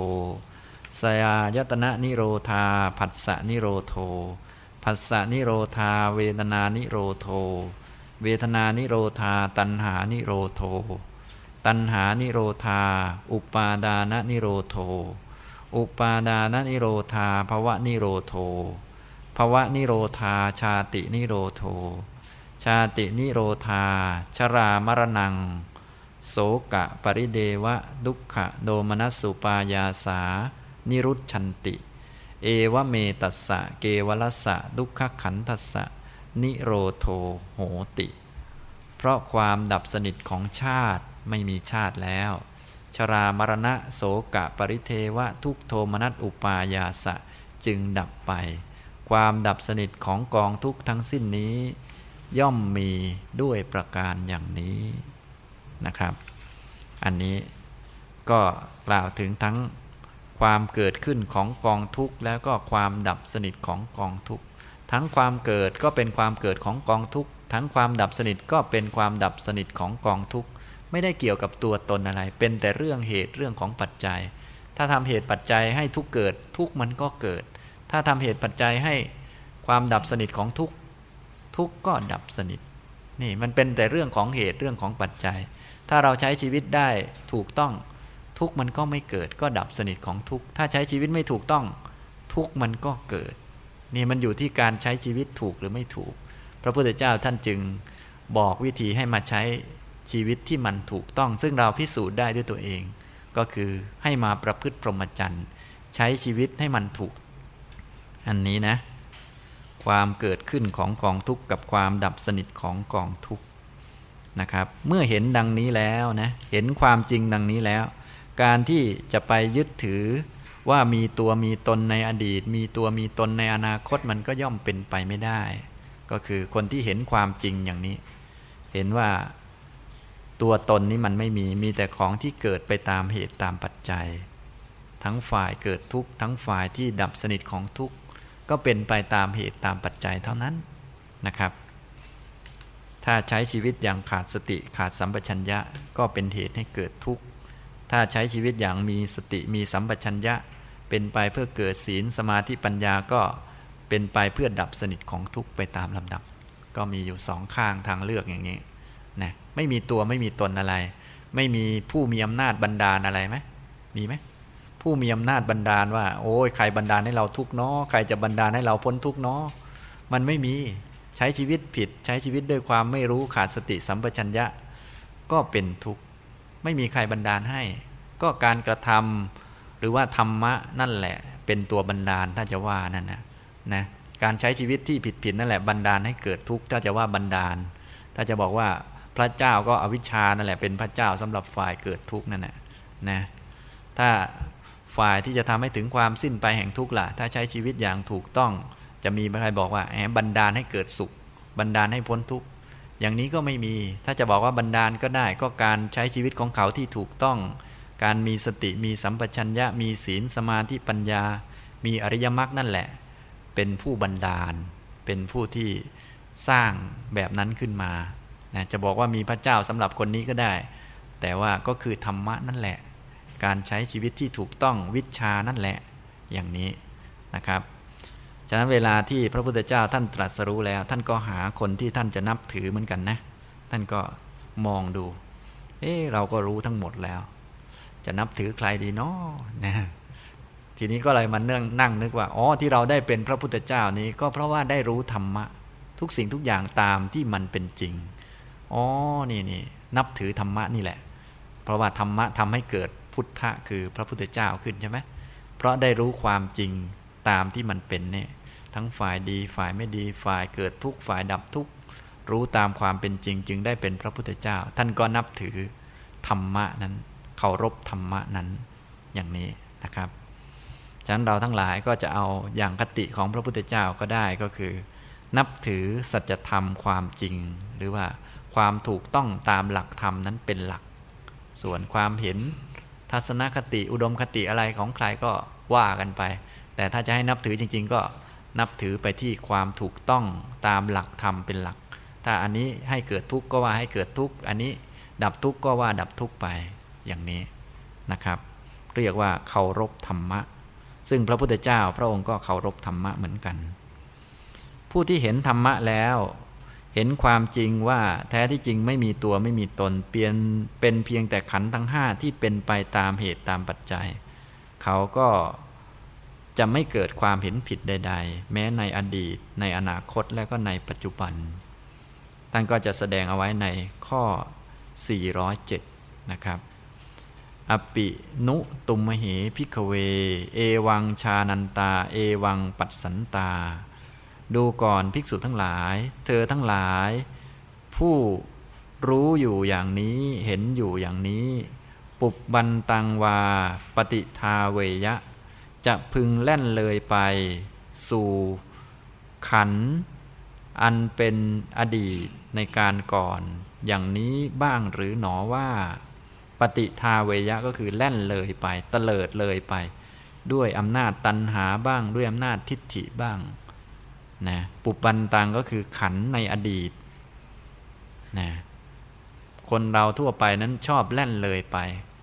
สยายตนะนิโรธาผัสสะนิโรโทผัสสะนิโรธา เวทนานิโรโท เวทนานิโรธา ตัณหานิโรโท ตัณหานิโรธา อุปาดานนิโรโท อุปาดานนิโรธาภวะนิโรโท ภวะนิโรธา ชาตินิโรโท ชาตินิโรธา ชรามรณัง โสกะปริเดวะ ดุขะโดมนัสสุปายาสา นิรุตชันติ เอวเมตัสสะ เกวลสะ ดุขขันทัสสะ นิโรโทโหติ เพราะความดับสนิทของชาติไม่มีชาติแล้ว ชรามรณะโสกะปริเทวะทุกโทมนัสอุปายาสะจึงดับไป ความดับสนิทของกองทุกทั้งสิ้นนี้ ย่อมมีด้วยประการอย่างนี้นะครับ อันนี้ก็กล่าวถึงทั้งความเกิดขึ้นของกองทุกข์แล้วก็ความดับสนิทของกองทุกข์ทั้งความเกิดก็เป็นความเกิดของกองทุกข์ทั้งความดับสนิทก็เป็นความดับสนิทของกองทุกข์ไม่ได้เกี่ยวกับตัวตนอะไร เป็นแต่เรื่องเหตุเรื่องของปัจจัย ถ้าทำเหตุปัจจัยให้ทุกเกิดทุกมันก็เกิด ถ้าทำเหตุปัจจัยให้ความดับสนิทของทุกทุกก็ดับสนิทนี่มันเป็นแต่เรื่องของเหตุเรื่องของปัจจัย ถ้าเราใช้ชีวิตได้ถูกต้องทุกมันก็ไม่เกิดก็ดับสนิทของทุกถ้าใช้ชีวิตไม่ถูกต้อง ทุกมันก็เกิด นี่มันอยู่ที่การใช้ชีวิตถูกหรือไม่ถูก พระพุทธเจ้าท่านจึงบอกวิธีให้มาใช้ชีวิตที่มันถูกต้อง ซึ่งเราพิสูจน์ได้ด้วยตัวเอง ก็คือให้มาประพฤติพรหมจรรย์ ใช้ชีวิตให้มันถูก อันนี้นะ ความเกิดขึ้นของกองทุกข์กับความดับสนิทของกองทุกข์นะครับ เมื่อเห็นดังนี้แล้วนะเห็นความจริงดังนี้แล้ว การที่จะไปยึดถือว่ามีตัวมีตนในอดีต มีตัวมีตนในอนาคตมันก็ย่อมเป็นไปไม่ได้ ก็คือคนที่เห็นความจริงอย่างนี้ เห็นว่าตัวตนนี้มันไม่มีมีแต่ของที่เกิดไปตามเหตุตามปัจจัย ทั้งฝ่ายเกิดทุกข์ทั้งฝ่ายที่ดับสนิทของทุกข์ ก็เป็นไปตามเหตุตามปัจจัยเท่านั้นนะครับ ถ้าใช้ชีวิตอย่างขาดสติขาดสัมปชัญญะก็เป็นเหตุให้เกิดทุกข์ ถ้าใช้ชีวิตอย่างมีสติมีสัมปชัญญะ เป็นไปเพื่อเกิดศีลสมาธิปัญญาก็เป็นไปเพื่อดับสนิทของทุกข์ไปตามลำดับ ก็มีอยู่สองข้างทางเลือกอย่างนี้นะไม่มีตัวไม่มีตนอะไร ไม่มีผู้มีอำนาจบันดาลอะไรไหมมีไหม ผู้มีอำนาจบันดาลว่า โอ้ยใครบันดาลให้เราทุกเนาะใครจะบันดาลให้เราพ้นทุกเนาะมันไม่มีใช้ชีวิตผิด ใช้ชีวิตด้วยความไม่รู้ขาดสติสัมปชัญญะ ก็เป็นทุกข์ไม่มีใครบันดาลให้ ก็การกระทำหรือว่าธรรมะนั่นแหละ เป็นตัวบันดาลถ้าจะว่านั่นนะนะการใช้ชีวิตที่ผิดผิดนั่นแหละบันดาลให้เกิดทุกข์ถ้าจะว่าบันดาล ถ้าจะบอกว่าพระเจ้าก็อวิชชานั่นแหละเป็นพระเจ้าสำหรับฝ่ายเกิดทุกข์นั่นแหละนะถ้า ฝ่ายที่จะทำให้ถึงความสิ้นไปแห่งทุกข์ล่ะ ถ้าใช้ชีวิตอย่างถูกต้อง จะมีใครบอกว่าแหมบันดาลให้เกิดสุข บันดาลให้พ้นทุกข์อย่างนี้ก็ไม่มี ถ้าจะบอกว่าบันดาลก็ได้ ก็การใช้ชีวิตของเขาที่ถูกต้อง การมีสติมีสัมปชัญญะ มีศีลสมาธิปัญญา มีอริยมรรคนั่นแหละ เป็นผู้บันดาล เป็นผู้ที่สร้างแบบนั้นขึ้นมานะจะบอกว่ามีพระเจ้าสำหรับคนนี้ก็ได้ แต่ว่าก็คือธรรมะนั่นแหละ การใช้ชีวิตที่ถูกต้องวิชานั่นแหละอย่างนี้นะครับ ฉะนั้นเวลาที่พระพุทธเจ้าท่านตรัสรู้แล้ว ท่านก็หาคนที่ท่านจะนับถือเหมือนกันนะ ท่านก็มองดู เอ๊เราก็รู้ทั้งหมดแล้ว จะนับถือใครดีเนาะนะทีนี้ก็เลยมาเนื่องนั่งนึกว่า อ๋อ ที่เราได้เป็นพระพุทธเจ้านี้ก็เพราะว่าได้รู้ธรรมะ ทุกสิ่งทุกอย่างตามที่มันเป็นจริง อ๋อ นี่นี่นับถือธรรมะนี่แหละ เพราะว่าธรรมะทำให้เกิด พุทธะคือพระพุทธเจ้าขึ้นใช่ไหมเพราะได้รู้ความจริงตามที่มันเป็นเนี่ยทั้งฝ่ายดีฝ่ายไม่ดีฝ่ายเกิดทุกข์ฝ่ายดับทุกข์รู้ตามความเป็นจริง จึงได้เป็นพระพุทธเจ้า ท่านก็นับถือธรรมะนั้นเคารพธรรมะนั้นอย่างนี้นะครับฉะนั้นเราทั้งหลายก็จะเอาอย่างคติของพระพุทธเจ้าก็ได้ก็คือ นับถือสัจธรรมความจริง หรือว่าความถูกต้องตามหลักธรรมนั้นเป็นหลัก ส่วนความเห็น ทัศนคติอุดมคติอะไรของใครก็ว่ากันไป แต่ถ้าจะให้นับถือจริง ๆ ก็นับถือไปที่ความถูกต้องตามหลักธรรมเป็นหลัก ถ้าอันนี้ให้เกิดทุกข์ก็ว่าให้เกิดทุกข์อันนี้ดับทุกข์ก็ว่าดับทุกข์ไปอย่างนี้นะครับ เรียกว่าเคารพธรรมะ ซึ่งพระพุทธเจ้าพระองค์ก็เคารพธรรมะเหมือนกัน ผู้ที่เห็นธรรมะแล้ว เห็นความจริงว่าแท้ที่จริงไม่มีตัวไม่มีตน เปลี่ยนเป็นเพียงแต่ขันทั้งห้าที่เป็นไปตามเหตุตามปัจจัย เขาก็จะไม่เกิดความเห็นผิดใด ๆ แม้ในอดีต ในอนาคตและก็ในปัจจุบัน ท่านก็จะแสดงเอาไว้ในข้อ 407 นะครับ อปินุตุมเหพิกเว เอวังชานันตา เอวังปัสสันตา ดูก่อนภิกษุทั้งหลาย เธอทั้งหลาย ผู้รู้อยู่อย่างนี้เห็นอยู่อย่างนี้ ปุบบันตังวา ปฏิทาเวยะ จะพึงแล่นเลยไป สู่ ขัน อันเป็นอดีตในการก่อน อย่างนี้บ้างหรือหนอว่า ปฏิทาเวยะก็คือแล่นเลยไป เตลิดเลยไป ด้วยอำนาจตันหาบ้างด้วยอำนาจทิฏฐิบ้าง นะปุปันตังก็คือขันในอดีตนะคนเราทั่วไปนั้นชอบแล่นเลยไป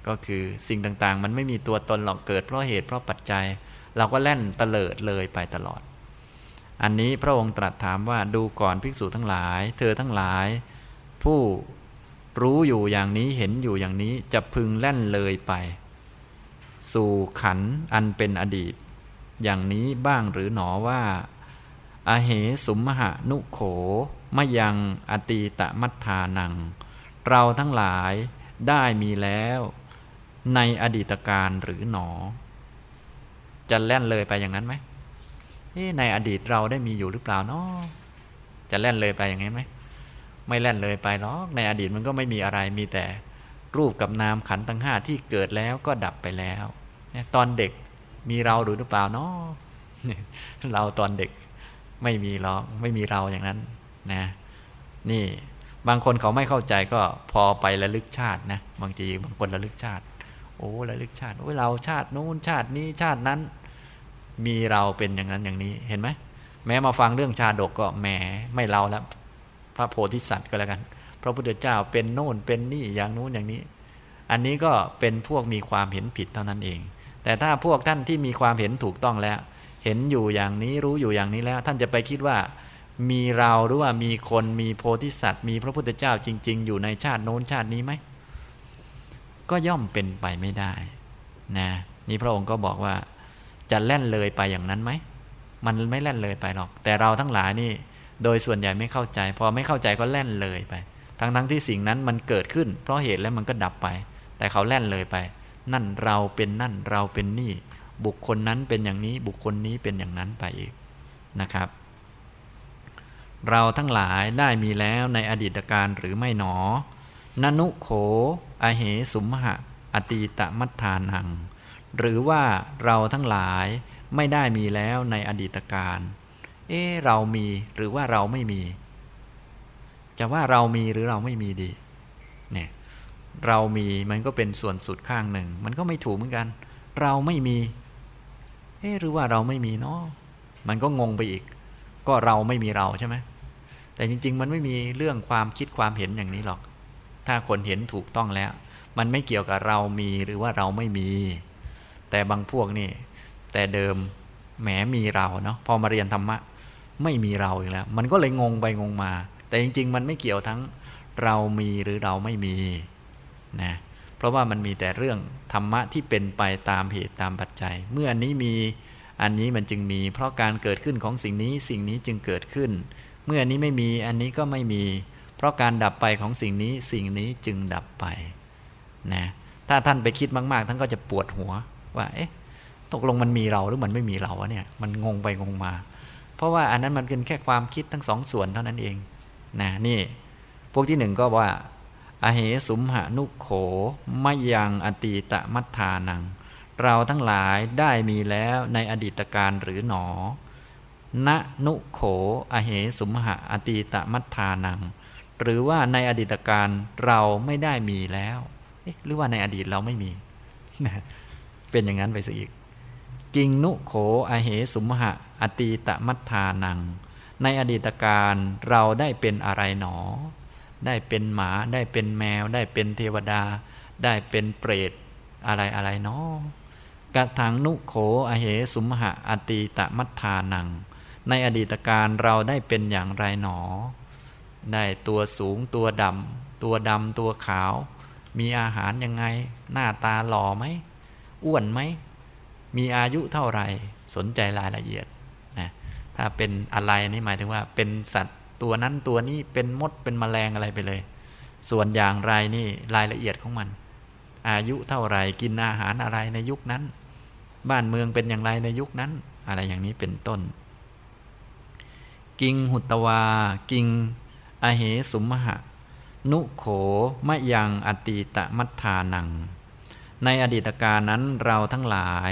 ก็คือสิ่งต่างๆ มันไม่มีตัวตนหรอกเกิดเพราะเหตุเพราะปัจจัย เราก็แล่นเตลิดเลยไปตลอด อันนี้พระองค์ตรัสถามว่าดูก่อนภิกษุทั้งหลาย เธอทั้งหลาย ผู้รู้อยู่อย่างนี้เห็นอยู่อย่างนี้จะพึงแล่นเลยไป สู่ขันอันเป็นอดีต อย่างนี้บ้างหรือหนอว่า อเหสุมหะนุโขมยังอตีตมัทธานัง เราทั้งหลายได้มีแล้ว ในอดีตการหรือหนอ จะแล่นเลยไปอย่างนั้นไหมในอดีตเราได้มีอยู่หรือเปล่าเนาะจะแล่นเลยไปอย่างนั้นไหมไม่แล่นเลยไปหรอกในอดีตมันก็ไม่มีอะไรมีแต่รูปกับนามขันทั้งห้าที่เกิดแล้วก็ดับไปแล้วตอนเด็กมีเราหรือเปล่าเนาะเราตอนเด็ก ไม่มีหรอกไม่มีเราอย่างนั้นนะนี่บางคนเขาไม่เข้าใจก็พอไประลึกชาตินะบางทีบางคนระลึกชาติ โอ้ระลึกชาติโอ้เราชาตินู้นชาตินี้ชาตินั้น มีเราเป็นอย่างนั้นอย่างนี้เห็นไหมแม้มาฟังเรื่องชาดกก็แหมไม่เราแล้วพระโพธิสัตว์ก็แล้วกัน พระพุทธเจ้าเป็นโน่นเป็นนี่อย่างนู้นอย่างนี้ อันนี้ก็เป็นพวกมีความเห็นผิดเท่านั้นเอง แต่ถ้าพวกท่านที่มีความเห็นถูกต้องแล้ว เห็นอยู่อย่างนี้รู้อยู่อย่างนี้แล้ว ท่านจะไปคิดว่ามีเราหรือว่ามีคนมีโพธิสัตว์ มีพระพุทธเจ้าจริง ๆ อยู่ในชาติโน้นชาตินี้ไหม ก็ย่อมเป็นไปไม่ได้นะนี่พระองค์ก็บอกว่าจะแล่นเลยไปอย่างนั้นไหม มันไม่แล่นเลยไปหรอก แต่เราทั้งหลายนี่ โดยส่วนใหญ่ไม่เข้าใจ พอไม่เข้าใจก็แล่นเลยไป ทั้งทั้งที่สิ่งนั้นมันเกิดขึ้น เพราะเหตุแล้วมันก็ดับไป แต่เขาแล่นเลยไป นั่นเราเป็นนั่นเราเป็นนี่ บุคคลนั้นเป็นอย่างนี้บุคคลนี้เป็นอย่างนั้นไปอีกนะครับ เราทั้งหลายได้มีแล้วในอดีตการหรือไม่หนอนนุโข อเหสุมหะ อตีตมัฏฐานัง หรือว่าเราทั้งหลายไม่ได้มีแล้วในอดีตการเอ๊เรามีหรือว่าเราไม่มี จะว่าเรามีหรือเราไม่มีดีเนี่ยเรามีมันก็เป็นส่วนสุดข้างหนึ่ง มันก็ไม่ถูกเหมือนกัน เราไม่มี เอ๊หรือว่าเราไม่มีเนาะมันก็งงไปอีก ก็เราไม่มีเราใช่ไหมแต่จริง ๆ มันไม่มีเรื่องความคิดความเห็นอย่างนี้หรอก ถ้าคนเห็นถูกต้องแล้ว มันไม่เกี่ยวกับเรามีหรือว่าเราไม่มี แต่บางพวกนี่ แต่เดิมแหมมีเราเนาะพอมาเรียนธรรมะ ไม่มีเราอีกแล้ว มันก็เลยงงไปงงมา แต่จริง ๆ มันไม่เกี่ยวทั้งเรามีหรือเราไม่มีนะ เพราะว่ามันมีแต่เรื่องธรรมะที่เป็นไปตามเหตุตามปัจจัย เมื่ออันนี้มีอันนี้มันจึงมี เพราะการเกิดขึ้นของสิ่งนี้สิ่งนี้จึงเกิดขึ้น เมื่ออันนี้ไม่มีอันนี้ก็ไม่มี เพราะการดับไปของสิ่งนี้สิ่งนี้จึงดับไปนะถ้าท่านไปคิดมาก ๆ ท่านก็จะปวดหัวว่าเอ๊ะตกลงมันมีเราหรือมันไม่มีเราวะเนี่ยมันงงไปงงมา เพราะว่าอันนั้นมันเป็นแค่ความคิดทั้งสองส่วนเท่านั้นเองนะนี่พวกที่หนึ่งก็ว่า อเหสุมหานุโขมยังอตีตะมัทธานัง เราทั้งหลายได้มีแล้วในอดีตการหรือหนอ ณนุโขอเหสุมหะอตีตะมัทธานัง หรือว่าในอดีตการเราไม่ได้มีแล้วหรือว่าในอดีตเราไม่มี เป็นอย่างนั้นไปซะอีก กิงนุโขอเหสุมหะอตีตะมัทธานัง ในอดีตการเราได้เป็นอะไรหนอ ได้เป็นหมาได้เป็นแมว ได้เป็นเทวดา ได้เป็นเปรตอะไรอะไรเนาะกระถังนุโขอเหสุมหะอตีตมัทธานัง ในอดีตการเราได้เป็นอย่างไรหนอ ได้ตัวสูงตัวดำตัวดำตัวขาว มีอาหารยังไง หน้าตาหล่อไหมอ้วนไหม มีอายุเท่าไหร่ สนใจรายละเอียดนะถ้าเป็นอะไรนี่หมายถึงว่าเป็นสัตว ตัวนั้นตัวนี้เป็นมดเป็นแมลงอะไรไปเลย ส่วนอย่างไรนี่รายละเอียดของมัน อายุเท่าไหร่กินอาหารอะไรในยุคนั้น บ้านเมืองเป็นอย่างไรในยุคนั้น อะไรอย่างนี้เป็นต้น กิงหุตวา กิงอเหสุมหะ นุโขมะยังอตีตะมัทธานัง ในอดีตการนั้นเราทั้งหลาย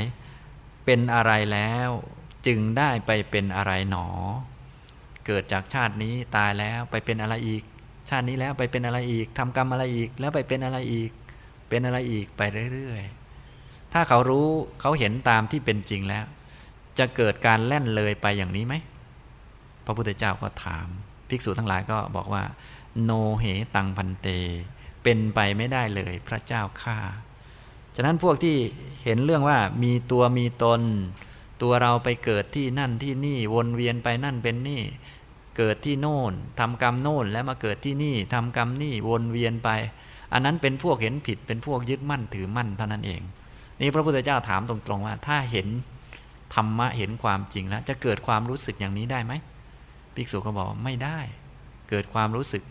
เป็นอะไรแล้วจึงได้ไปเป็นอะไรหนอ เกิดจากชาตินี้ตายแล้วไปเป็นอะไรอีก ชาตินี้แล้วไปเป็นอะไรอีกทำกรรมอะไรอีก แล้วไปเป็นอะไรอีก เป็นอะไรอีกไปเรื่อยๆ ถ้าเขารู้เขาเห็นตามที่เป็นจริงแล้ว จะเกิดการแล่นเลยไปอย่างนี้ไหม พระพุทธเจ้าก็ถาม ภิกษุทั้งหลายก็บอกว่า โนเหตังพันเต เป็นไปไม่ได้เลยพระเจ้าข้าฉะนั้นพวกที่เห็นเรื่องว่ามีตัวมีตน ตัวเราไปเกิดที่นั่นที่นี่วนเวียนไปนั่นเป็นนี่ เกิดที่โน่นทำกรรมโน่นแล้วมาเกิดที่นี่ทำกรรมนี่วนเวียนไป อันนั้นเป็นพวกเห็นผิดเป็นพวกยึดมั่นถือมั่นเท่านั้นเอง นี่พระพุทธเจ้าถามตรงๆว่า ถ้าเห็นธรรมะเห็นความจริงแล้ว จะเกิดความรู้สึกอย่างนี้ได้ไหมภิกษุก็บอกไม่ได้ เกิดความรู้สึก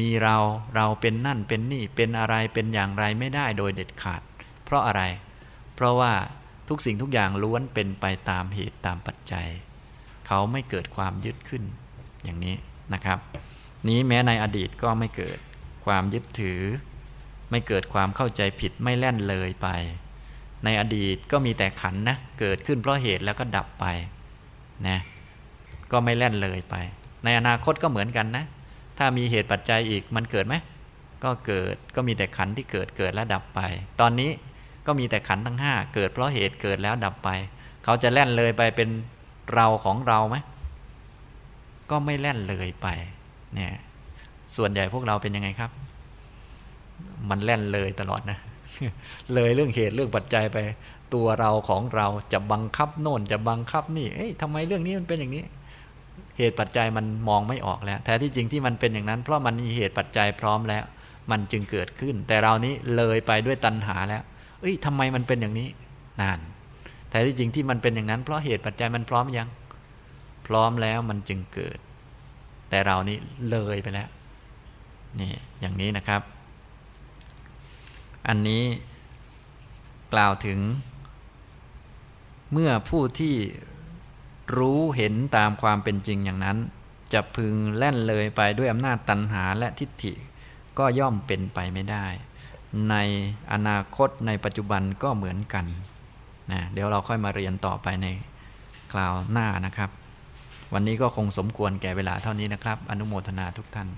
มีเราเราเป็นนั่นเป็นนี่เป็นอะไรเป็นอย่างไรไม่ได้โดยเด็ดขาด เพราะอะไร เพราะว่า ทุกสิ่งทุกอย่างล้วนเป็นไปตามเหตุตามปัจจัย เขาไม่เกิดความยึดขึ้นอย่างนี้นะครับ นี้แม้ในอดีตก็ไม่เกิดความยึดถือ ไม่เกิดความเข้าใจผิดไม่แล่นเลยไป ในอดีตก็มีแต่ขันนะเกิดขึ้นเพราะเหตุแล้วก็ดับไปนะก็ไม่แล่นเลยไป ในอนาคตก็เหมือนกันนะ ถ้ามีเหตุปัจจัยอีกมันเกิดไหมก็เกิดก็มีแต่ขันที่เกิดเกิดแล้วดับไป ตอนนี้ ก็มีแต่ขันทั้งห้าเกิดเพราะเหตุเกิดแล้วดับไป เขาจะแล่นเลยไปเป็นเราของเราไหมก็ไม่แล่นเลยไปเนี่ยส่วนใหญ่พวกเราเป็นยังไงครับ มันแล่นเลยตลอดนะ เลยเรื่องเหตุเรื่องปัจจัยไป ตัวเราของเราจะบังคับโน่นจะบังคับนี่เอ้ยทำไมเรื่องนี้มันเป็นอย่างนี้ เหตุปัจจัยมันมองไม่ออกแล้ว แท้ที่จริงที่มันเป็นอย่างนั้น เพราะมันมีเหตุปัจจัยพร้อมแล้ว มันจึงเกิดขึ้น แต่เรานี้เลยไปด้วยตัณหาแล้ว อ้ยทำไมมันเป็นอย่างนี้ นาน แต่ที่จริงที่มันเป็นอย่างนั้น เพราะเหตุปัจจัยมันพร้อมยัง พร้อมแล้วมันจึงเกิด แต่เรานี้เลยไปแล้วนี่อย่างนี้นะครับ อันนี้กล่าวถึง เมื่อผู้ที่รู้เห็นตามความเป็นจริงอย่างนั้น จะพึงแล่นเลยไปด้วยอำนาจตัณหาและทิฏฐิก็ย่อมเป็นไปไม่ได้ ในอนาคตในปัจจุบันก็เหมือนกันนะเดี๋ยวเราค่อยมาเรียนต่อไปในคราวหน้านะครับ วันนี้ก็คงสมควรแก่เวลาเท่านี้นะครับ อนุโมทนาทุกท่าน